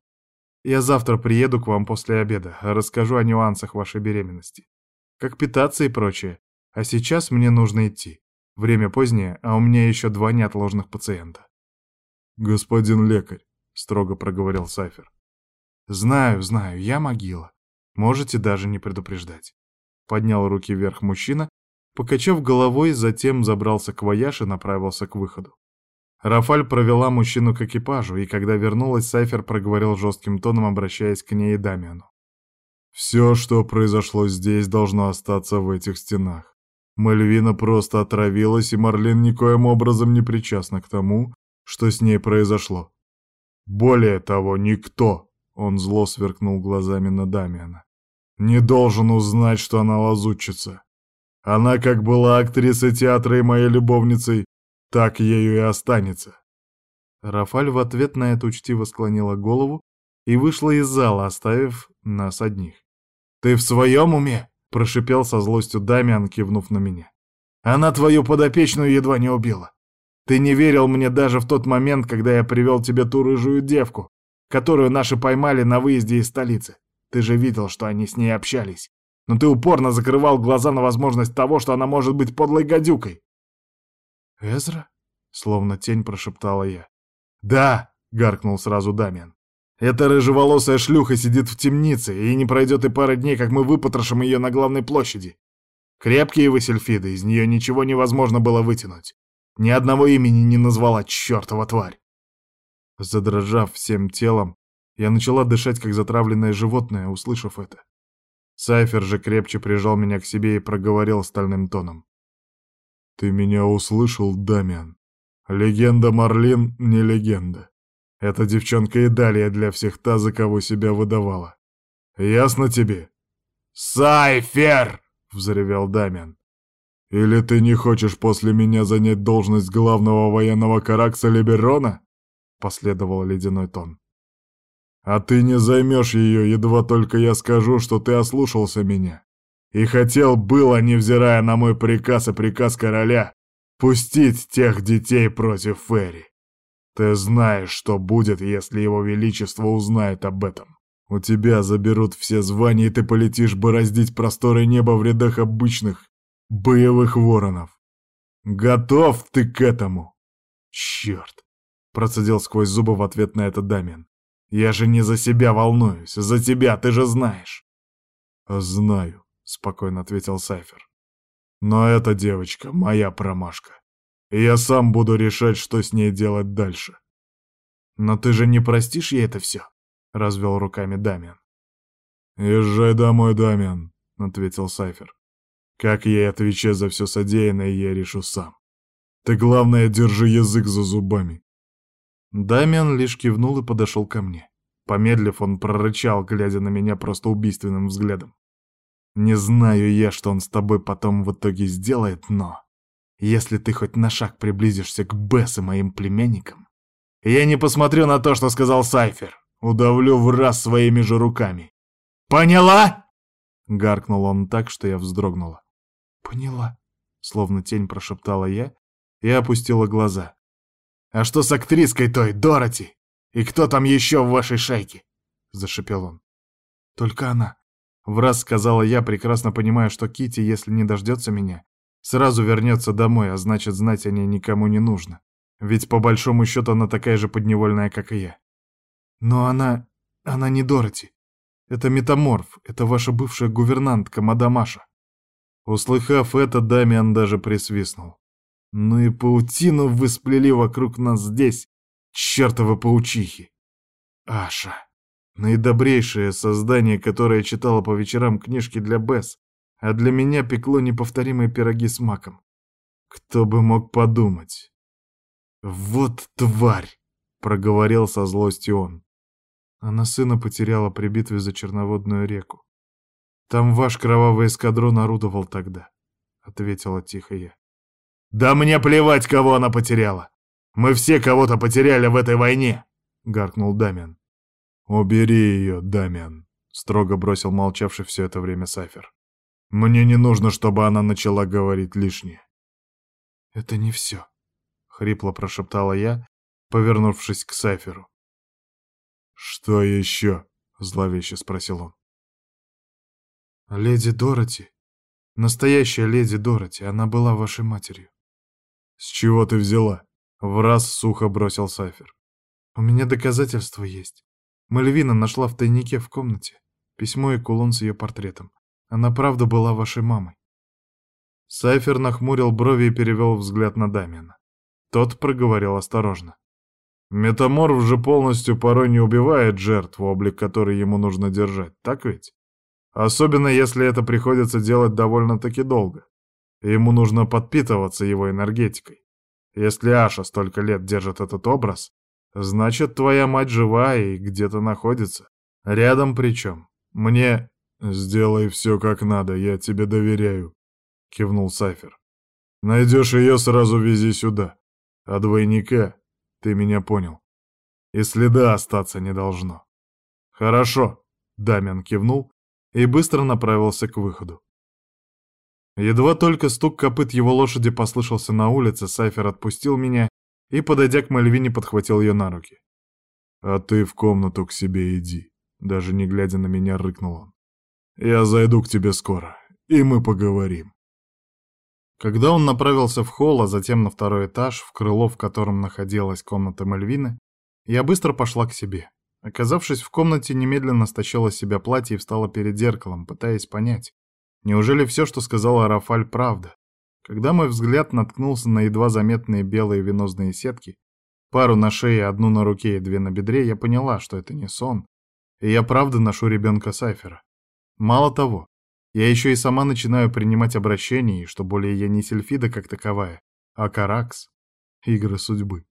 «Я завтра приеду к вам после обеда, расскажу о нюансах вашей беременности. Как питаться и прочее. А сейчас мне нужно идти. Время позднее, а у меня еще два неотложных пациента». «Господин лекарь», — строго проговорил Сайфер. «Знаю, знаю, я могила. Можете даже не предупреждать. Поднял руки вверх мужчина, покачав головой, затем забрался к вояж и направился к выходу. Рафаль провела мужчину к экипажу, и когда вернулась, Сайфер проговорил жестким тоном, обращаясь к ней и Дамиану. «Все, что произошло здесь, должно остаться в этих стенах. Мальвина просто отравилась, и Марлин никоим образом не причастна к тому, что с ней произошло. Более того, никто, он зло сверкнул глазами на Дамиана, не должен узнать, что она лазутчица. Она как была актрисой театра и моей любовницей, так ею и останется. Рафаль в ответ на это учтиво склонила голову и вышла из зала, оставив нас одних. «Ты в своем уме?» — прошипел со злостью Дамиан, кивнув на меня. «Она твою подопечную едва не убила. Ты не верил мне даже в тот момент, когда я привел тебе ту рыжую девку, которую наши поймали на выезде из столицы. Ты же видел, что они с ней общались. Но ты упорно закрывал глаза на возможность того, что она может быть подлой гадюкой. «Эзра?» — словно тень прошептала я. «Да!» — гаркнул сразу Дамиан. «Эта рыжеволосая шлюха сидит в темнице, и не пройдет и пара дней, как мы выпотрошим ее на главной площади. Крепкие вы сельфиды, из нее ничего невозможно было вытянуть. Ни одного имени не назвала чертова тварь!» Задрожав всем телом, я начала дышать, как затравленное животное, услышав это. Сайфер же крепче прижал меня к себе и проговорил стальным тоном. «Ты меня услышал, Дамиан? Легенда Марлин не легенда. Эта девчонка и далее для всех та, за кого себя выдавала. Ясно тебе?» «Сайфер!» — взревел Дамиан. «Или ты не хочешь после меня занять должность главного военного каракса Либерона?» — последовал ледяной тон. «А ты не займешь ее, едва только я скажу, что ты ослушался меня. И хотел было, невзирая на мой приказ и приказ короля, пустить тех детей против Ферри. Ты знаешь, что будет, если его величество узнает об этом. У тебя заберут все звания, и ты полетишь бороздить просторы неба в рядах обычных боевых воронов. Готов ты к этому? Черт! Процедил сквозь зубы в ответ на это Дамин. Я же не за себя волнуюсь, за тебя, ты же знаешь. Знаю, — спокойно ответил Сайфер. «Но эта девочка — моя промашка. И я сам буду решать, что с ней делать дальше». «Но ты же не простишь ей это все?» — развел руками Дамиан. «Езжай домой, Дамиан», — ответил Сайфер. «Как ей отвечать за все содеянное, я решу сам. Ты, главное, держи язык за зубами». Дамиан лишь кивнул и подошел ко мне. Помедлив, он прорычал, глядя на меня просто убийственным взглядом. Не знаю я, что он с тобой потом в итоге сделает, но... Если ты хоть на шаг приблизишься к Бесс и моим племянникам, я не посмотрю на то, что сказал Сайфер. Удавлю в раз своими же руками. Поняла? Гаркнул он так, что я вздрогнула. Поняла. Словно тень прошептала я и опустила глаза. А что с актриской той, Дороти? И кто там еще в вашей шайке? Зашипел он. Только она. В раз сказала я, прекрасно понимая, что Кити, если не дождется меня, сразу вернется домой, а значит, знать о ней никому не нужно. Ведь по большому счету она такая же подневольная, как и я. Но она... она не Дороти. Это метаморф, это ваша бывшая гувернантка, мадамаша. Услыхав это, Дамиан даже присвистнул. Ну и паутину вы сплели вокруг нас здесь, чертовы паучихи. Аша. Наидобрейшее создание, которое читало по вечерам книжки для Бесс, а для меня пекло неповторимые пироги с маком. Кто бы мог подумать? «Вот тварь!» — проговорил со злостью он. Она сына потеряла при битве за Черноводную реку. Там ваш кровавый эскадрон орудовал тогда, — ответила тихо я. «Да мне плевать, кого она потеряла! Мы все кого-то потеряли в этой войне!» — гаркнул Дамиан. «Убери ее, Дамиан», — строго бросил молчавший все это время Сафер. «Мне не нужно, чтобы она начала говорить лишнее». «Это не все», — хрипло прошептала я, повернувшись к Саферу. «Что еще?» — зловеще спросил он. «Леди Дороти. Настоящая леди Дороти. Она была вашей матерью». «С чего ты взяла?» — в раз сухо бросил Сафер. «У меня доказательства есть. Мальвина нашла в тайнике в комнате письмо и кулон с ее портретом. Она правда была вашей мамой. Сайфер нахмурил брови и перевел взгляд на Дамиана. Тот проговорил осторожно. Метаморф же полностью порой не убивает жертву, облик которой ему нужно держать, так ведь? Особенно если это приходится делать довольно-таки долго. Ему нужно подпитываться его энергетикой. Если Аша столько лет держит этот образ, значит, твоя мать жива и где-то находится. Рядом причем. Мне... «Сделай все как надо, я тебе доверяю», — кивнул Сайфер. «Найдешь ее, сразу вези сюда. А двойника, ты меня понял. И следа остаться не должно». «Хорошо», — Дамиан кивнул и быстро направился к выходу. Едва только стук копыт его лошади послышался на улице, Сайфер отпустил меня и, подойдя к Мальвине, подхватил ее на руки. «А ты в комнату к себе иди», — даже не глядя на меня, рыкнул он. «Я зайду к тебе скоро, и мы поговорим». Когда он направился в холл, а затем на второй этаж, в крыло, в котором находилась комната Мальвины, я быстро пошла к себе. Оказавшись в комнате, немедленно стащила себя платье и встала перед зеркалом, пытаясь понять, Неужели все, что сказала Рафаль, правда? Когда мой взгляд наткнулся на едва заметные белые венозные сетки, пару на шее, одну на руке и две на бедре, я поняла, что это не сон, и я правда ношу ребенка Сайфера. Мало того, я еще и сама начинаю принимать обращения, и что более я не Сельфида как таковая, а Каракс. Игры судьбы.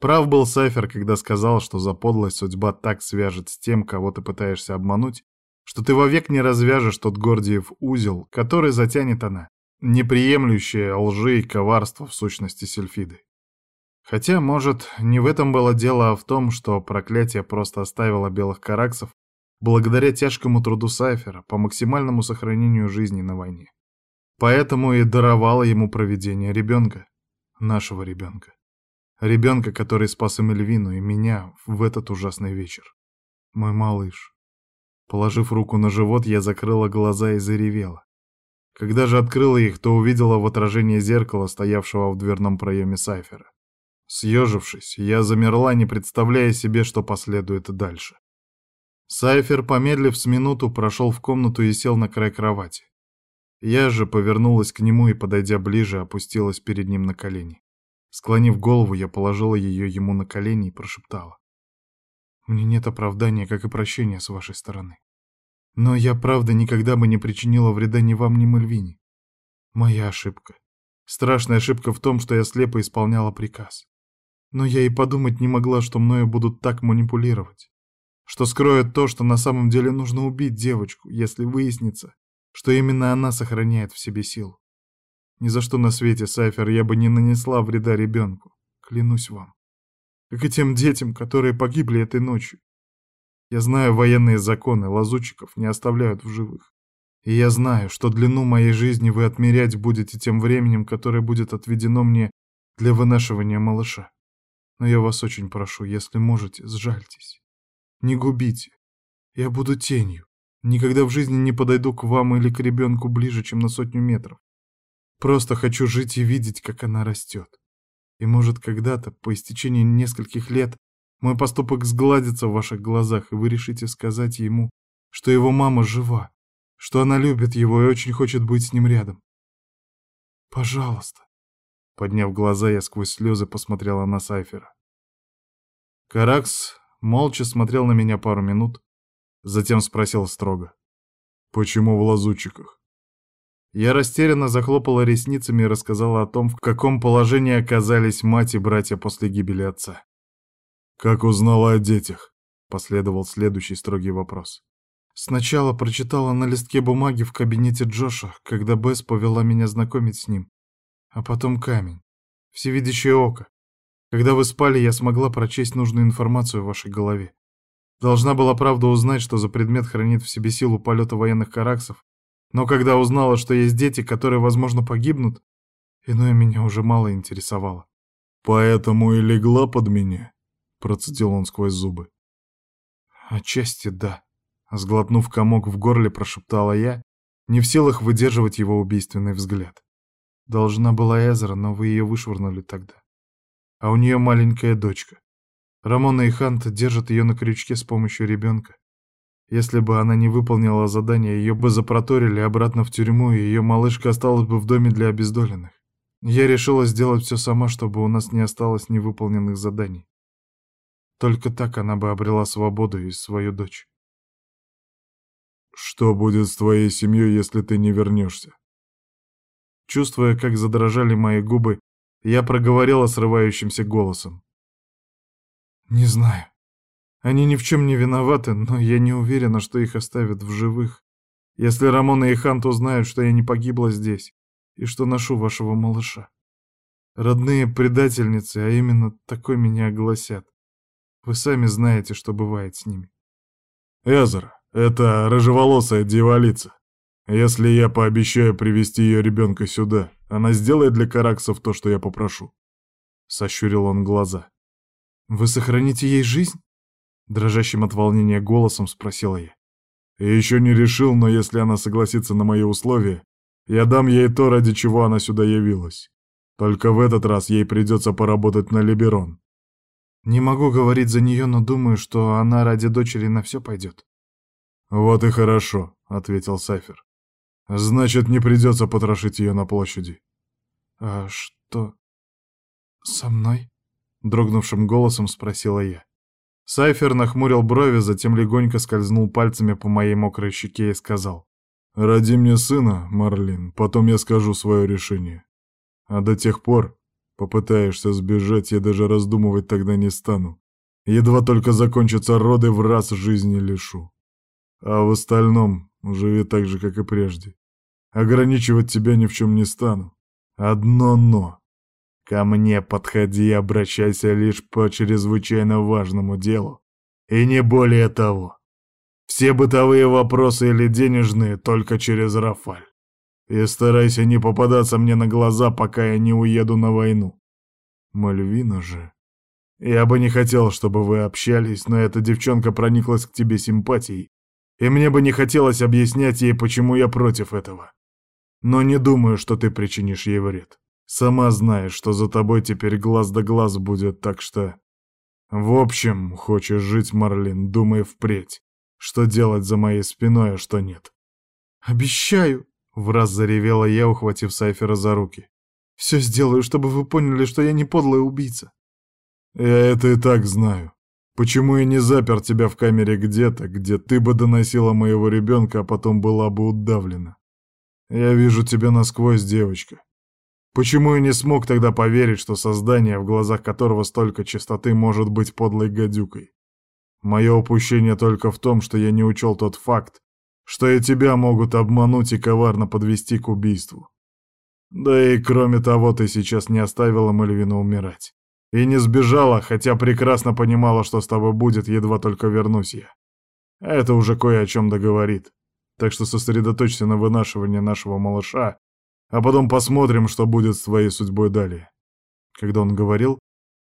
Прав был Сайфер, когда сказал, что за подлость судьба так свяжет с тем, кого ты пытаешься обмануть, что ты вовек не развяжешь тот Гордиев узел, который затянет она, неприемлющая лжи и коварства в сущности Сельфиды. Хотя, может, не в этом было дело, а в том, что проклятие просто оставило белых караксов благодаря тяжкому труду Сайфера по максимальному сохранению жизни на войне. Поэтому и даровало ему проведение ребенка, нашего ребенка. Ребенка, который спас и Мельвину, и меня в этот ужасный вечер. Мой малыш. Положив руку на живот, я закрыла глаза и заревела. Когда же открыла их, то увидела в отражении зеркала, стоявшего в дверном проеме Сайфера. Съежившись, я замерла, не представляя себе, что последует дальше. Сайфер, помедлив с минуту, прошел в комнату и сел на край кровати. Я же повернулась к нему и, подойдя ближе, опустилась перед ним на колени. Склонив голову, я положила ее ему на колени и прошептала. Мне нет оправдания, как и прощения с вашей стороны. Но я, правда, никогда бы не причинила вреда ни вам, ни Мальвине. Моя ошибка. Страшная ошибка в том, что я слепо исполняла приказ. Но я и подумать не могла, что мною будут так манипулировать. Что скроют то, что на самом деле нужно убить девочку, если выяснится, что именно она сохраняет в себе силу. Ни за что на свете, Сайфер, я бы не нанесла вреда ребенку. Клянусь вам как и тем детям, которые погибли этой ночью. Я знаю военные законы, лазутчиков не оставляют в живых. И я знаю, что длину моей жизни вы отмерять будете тем временем, которое будет отведено мне для вынашивания малыша. Но я вас очень прошу, если можете, сжальтесь. Не губите. Я буду тенью. Никогда в жизни не подойду к вам или к ребенку ближе, чем на сотню метров. Просто хочу жить и видеть, как она растет. И может когда-то, по истечении нескольких лет, мой поступок сгладится в ваших глазах, и вы решите сказать ему, что его мама жива, что она любит его и очень хочет быть с ним рядом. Пожалуйста. Подняв глаза, я сквозь слезы посмотрела на Сайфера. Каракс молча смотрел на меня пару минут, затем спросил строго. «Почему в лазутчиках?» Я растерянно захлопала ресницами и рассказала о том, в каком положении оказались мать и братья после гибели отца. «Как узнала о детях?» — последовал следующий строгий вопрос. Сначала прочитала на листке бумаги в кабинете Джоша, когда Бесс повела меня знакомить с ним. А потом камень. Всевидящее око. Когда вы спали, я смогла прочесть нужную информацию в вашей голове. Должна была правда узнать, что за предмет хранит в себе силу полета военных караксов, но когда узнала, что есть дети, которые, возможно, погибнут, иное меня уже мало интересовало. «Поэтому и легла под меня», — процедил он сквозь зубы. «Отчасти да», — сглотнув комок в горле, прошептала я, не в силах выдерживать его убийственный взгляд. Должна была Эзра, но вы ее вышвырнули тогда. А у нее маленькая дочка. Рамона и Хант держат ее на крючке с помощью ребенка. Если бы она не выполнила задание, ее бы запроторили обратно в тюрьму, и ее малышка осталась бы в доме для обездоленных. Я решила сделать все сама, чтобы у нас не осталось невыполненных заданий. Только так она бы обрела свободу и свою дочь. Что будет с твоей семьей, если ты не вернешься? Чувствуя, как задрожали мои губы, я проговорила срывающимся голосом. Не знаю. Они ни в чем не виноваты, но я не уверена, что их оставят в живых. Если Рамона и Хант узнают, что я не погибла здесь и что ношу вашего малыша. Родные предательницы, а именно такой меня огласят. Вы сами знаете, что бывает с ними. Эзра, это рыжеволосая дьяволица. Если я пообещаю привести ее ребенка сюда, она сделает для караксов то, что я попрошу. Сощурил он глаза. Вы сохраните ей жизнь? Дрожащим от волнения голосом спросила я. Еще не решил, но если она согласится на мои условия, я дам ей то, ради чего она сюда явилась. Только в этот раз ей придется поработать на Либерон. Не могу говорить за нее, но думаю, что она ради дочери на все пойдет. Вот и хорошо, ответил Сайфер. Значит, не придется потрошить ее на площади. А что со мной? Дрогнувшим голосом спросила я. Сайфер нахмурил брови, затем легонько скользнул пальцами по моей мокрой щеке и сказал. «Роди мне сына, Марлин, потом я скажу свое решение. А до тех пор попытаешься сбежать, я даже раздумывать тогда не стану. Едва только закончатся роды, в раз жизни лишу. А в остальном живи так же, как и прежде. Ограничивать тебя ни в чем не стану. Одно «но». Ко мне подходи и обращайся лишь по чрезвычайно важному делу. И не более того. Все бытовые вопросы или денежные только через Рафаль. И старайся не попадаться мне на глаза, пока я не уеду на войну. Мальвина же... Я бы не хотел, чтобы вы общались, но эта девчонка прониклась к тебе симпатией, и мне бы не хотелось объяснять ей, почему я против этого. Но не думаю, что ты причинишь ей вред. Сама знаешь, что за тобой теперь глаз да глаз будет, так что... В общем, хочешь жить, Марлин, думай впредь, что делать за моей спиной, а что нет. «Обещаю!» — враз заревела я, ухватив Сайфера за руки. «Все сделаю, чтобы вы поняли, что я не подлая убийца». «Я это и так знаю. Почему я не запер тебя в камере где-то, где ты бы доносила моего ребенка, а потом была бы удавлена? Я вижу тебя насквозь, девочка. Почему я не смог тогда поверить, что создание, в глазах которого столько чистоты, может быть подлой гадюкой? Мое упущение только в том, что я не учел тот факт, что и тебя могут обмануть и коварно подвести к убийству. Да и кроме того, ты сейчас не оставила Мальвину умирать. И не сбежала, хотя прекрасно понимала, что с тобой будет, едва только вернусь я. Это уже кое о чем договорит. Так что сосредоточься на вынашивании нашего малыша а потом посмотрим, что будет с твоей судьбой далее». Когда он говорил,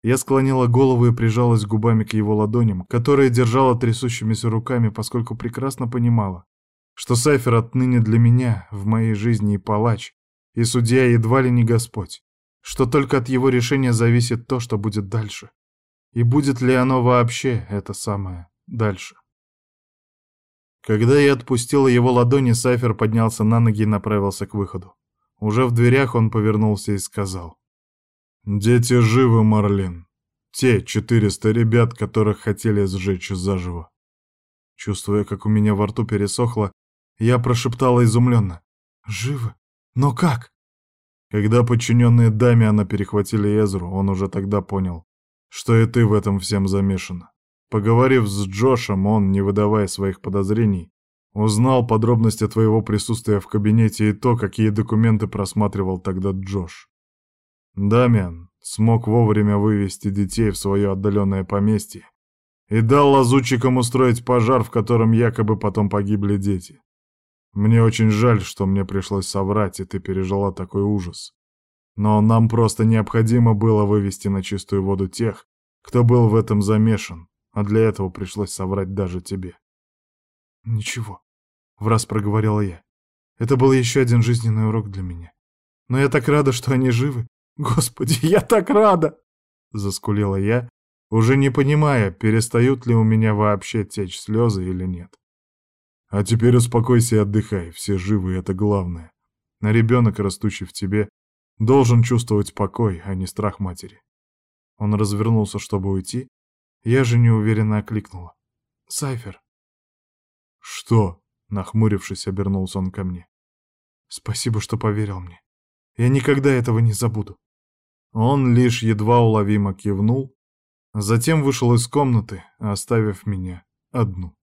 я склонила голову и прижалась губами к его ладоням, которые держала трясущимися руками, поскольку прекрасно понимала, что Сайфер отныне для меня, в моей жизни и палач, и судья едва ли не Господь, что только от его решения зависит то, что будет дальше. И будет ли оно вообще это самое дальше. Когда я отпустила его ладони, Сайфер поднялся на ноги и направился к выходу. Уже в дверях он повернулся и сказал. «Дети живы, Марлин. Те четыреста ребят, которых хотели сжечь заживо». Чувствуя, как у меня во рту пересохло, я прошептала изумленно. «Живы? Но как?» Когда подчиненные Дамиана перехватили Эзру, он уже тогда понял, что и ты в этом всем замешана. Поговорив с Джошем, он, не выдавая своих подозрений, Узнал подробности твоего присутствия в кабинете и то, какие документы просматривал тогда Джош. Дамиан смог вовремя вывести детей в свое отдаленное поместье и дал лазутчикам устроить пожар, в котором якобы потом погибли дети. Мне очень жаль, что мне пришлось соврать, и ты пережила такой ужас. Но нам просто необходимо было вывести на чистую воду тех, кто был в этом замешан, а для этого пришлось соврать даже тебе. Ничего, — враз проговорила я. Это был еще один жизненный урок для меня. Но я так рада, что они живы. Господи, я так рада! Заскулила я, уже не понимая, перестают ли у меня вообще течь слезы или нет. А теперь успокойся и отдыхай, все живы, это главное. На ребенок, растущий в тебе, Должен чувствовать покой, а не страх матери. Он развернулся, чтобы уйти. Я же неуверенно окликнула. «Сайфер!» «Что?» — нахмурившись, обернулся он ко мне. «Спасибо, что поверил мне. Я никогда этого не забуду». Он лишь едва уловимо кивнул, затем вышел из комнаты, оставив меня одну.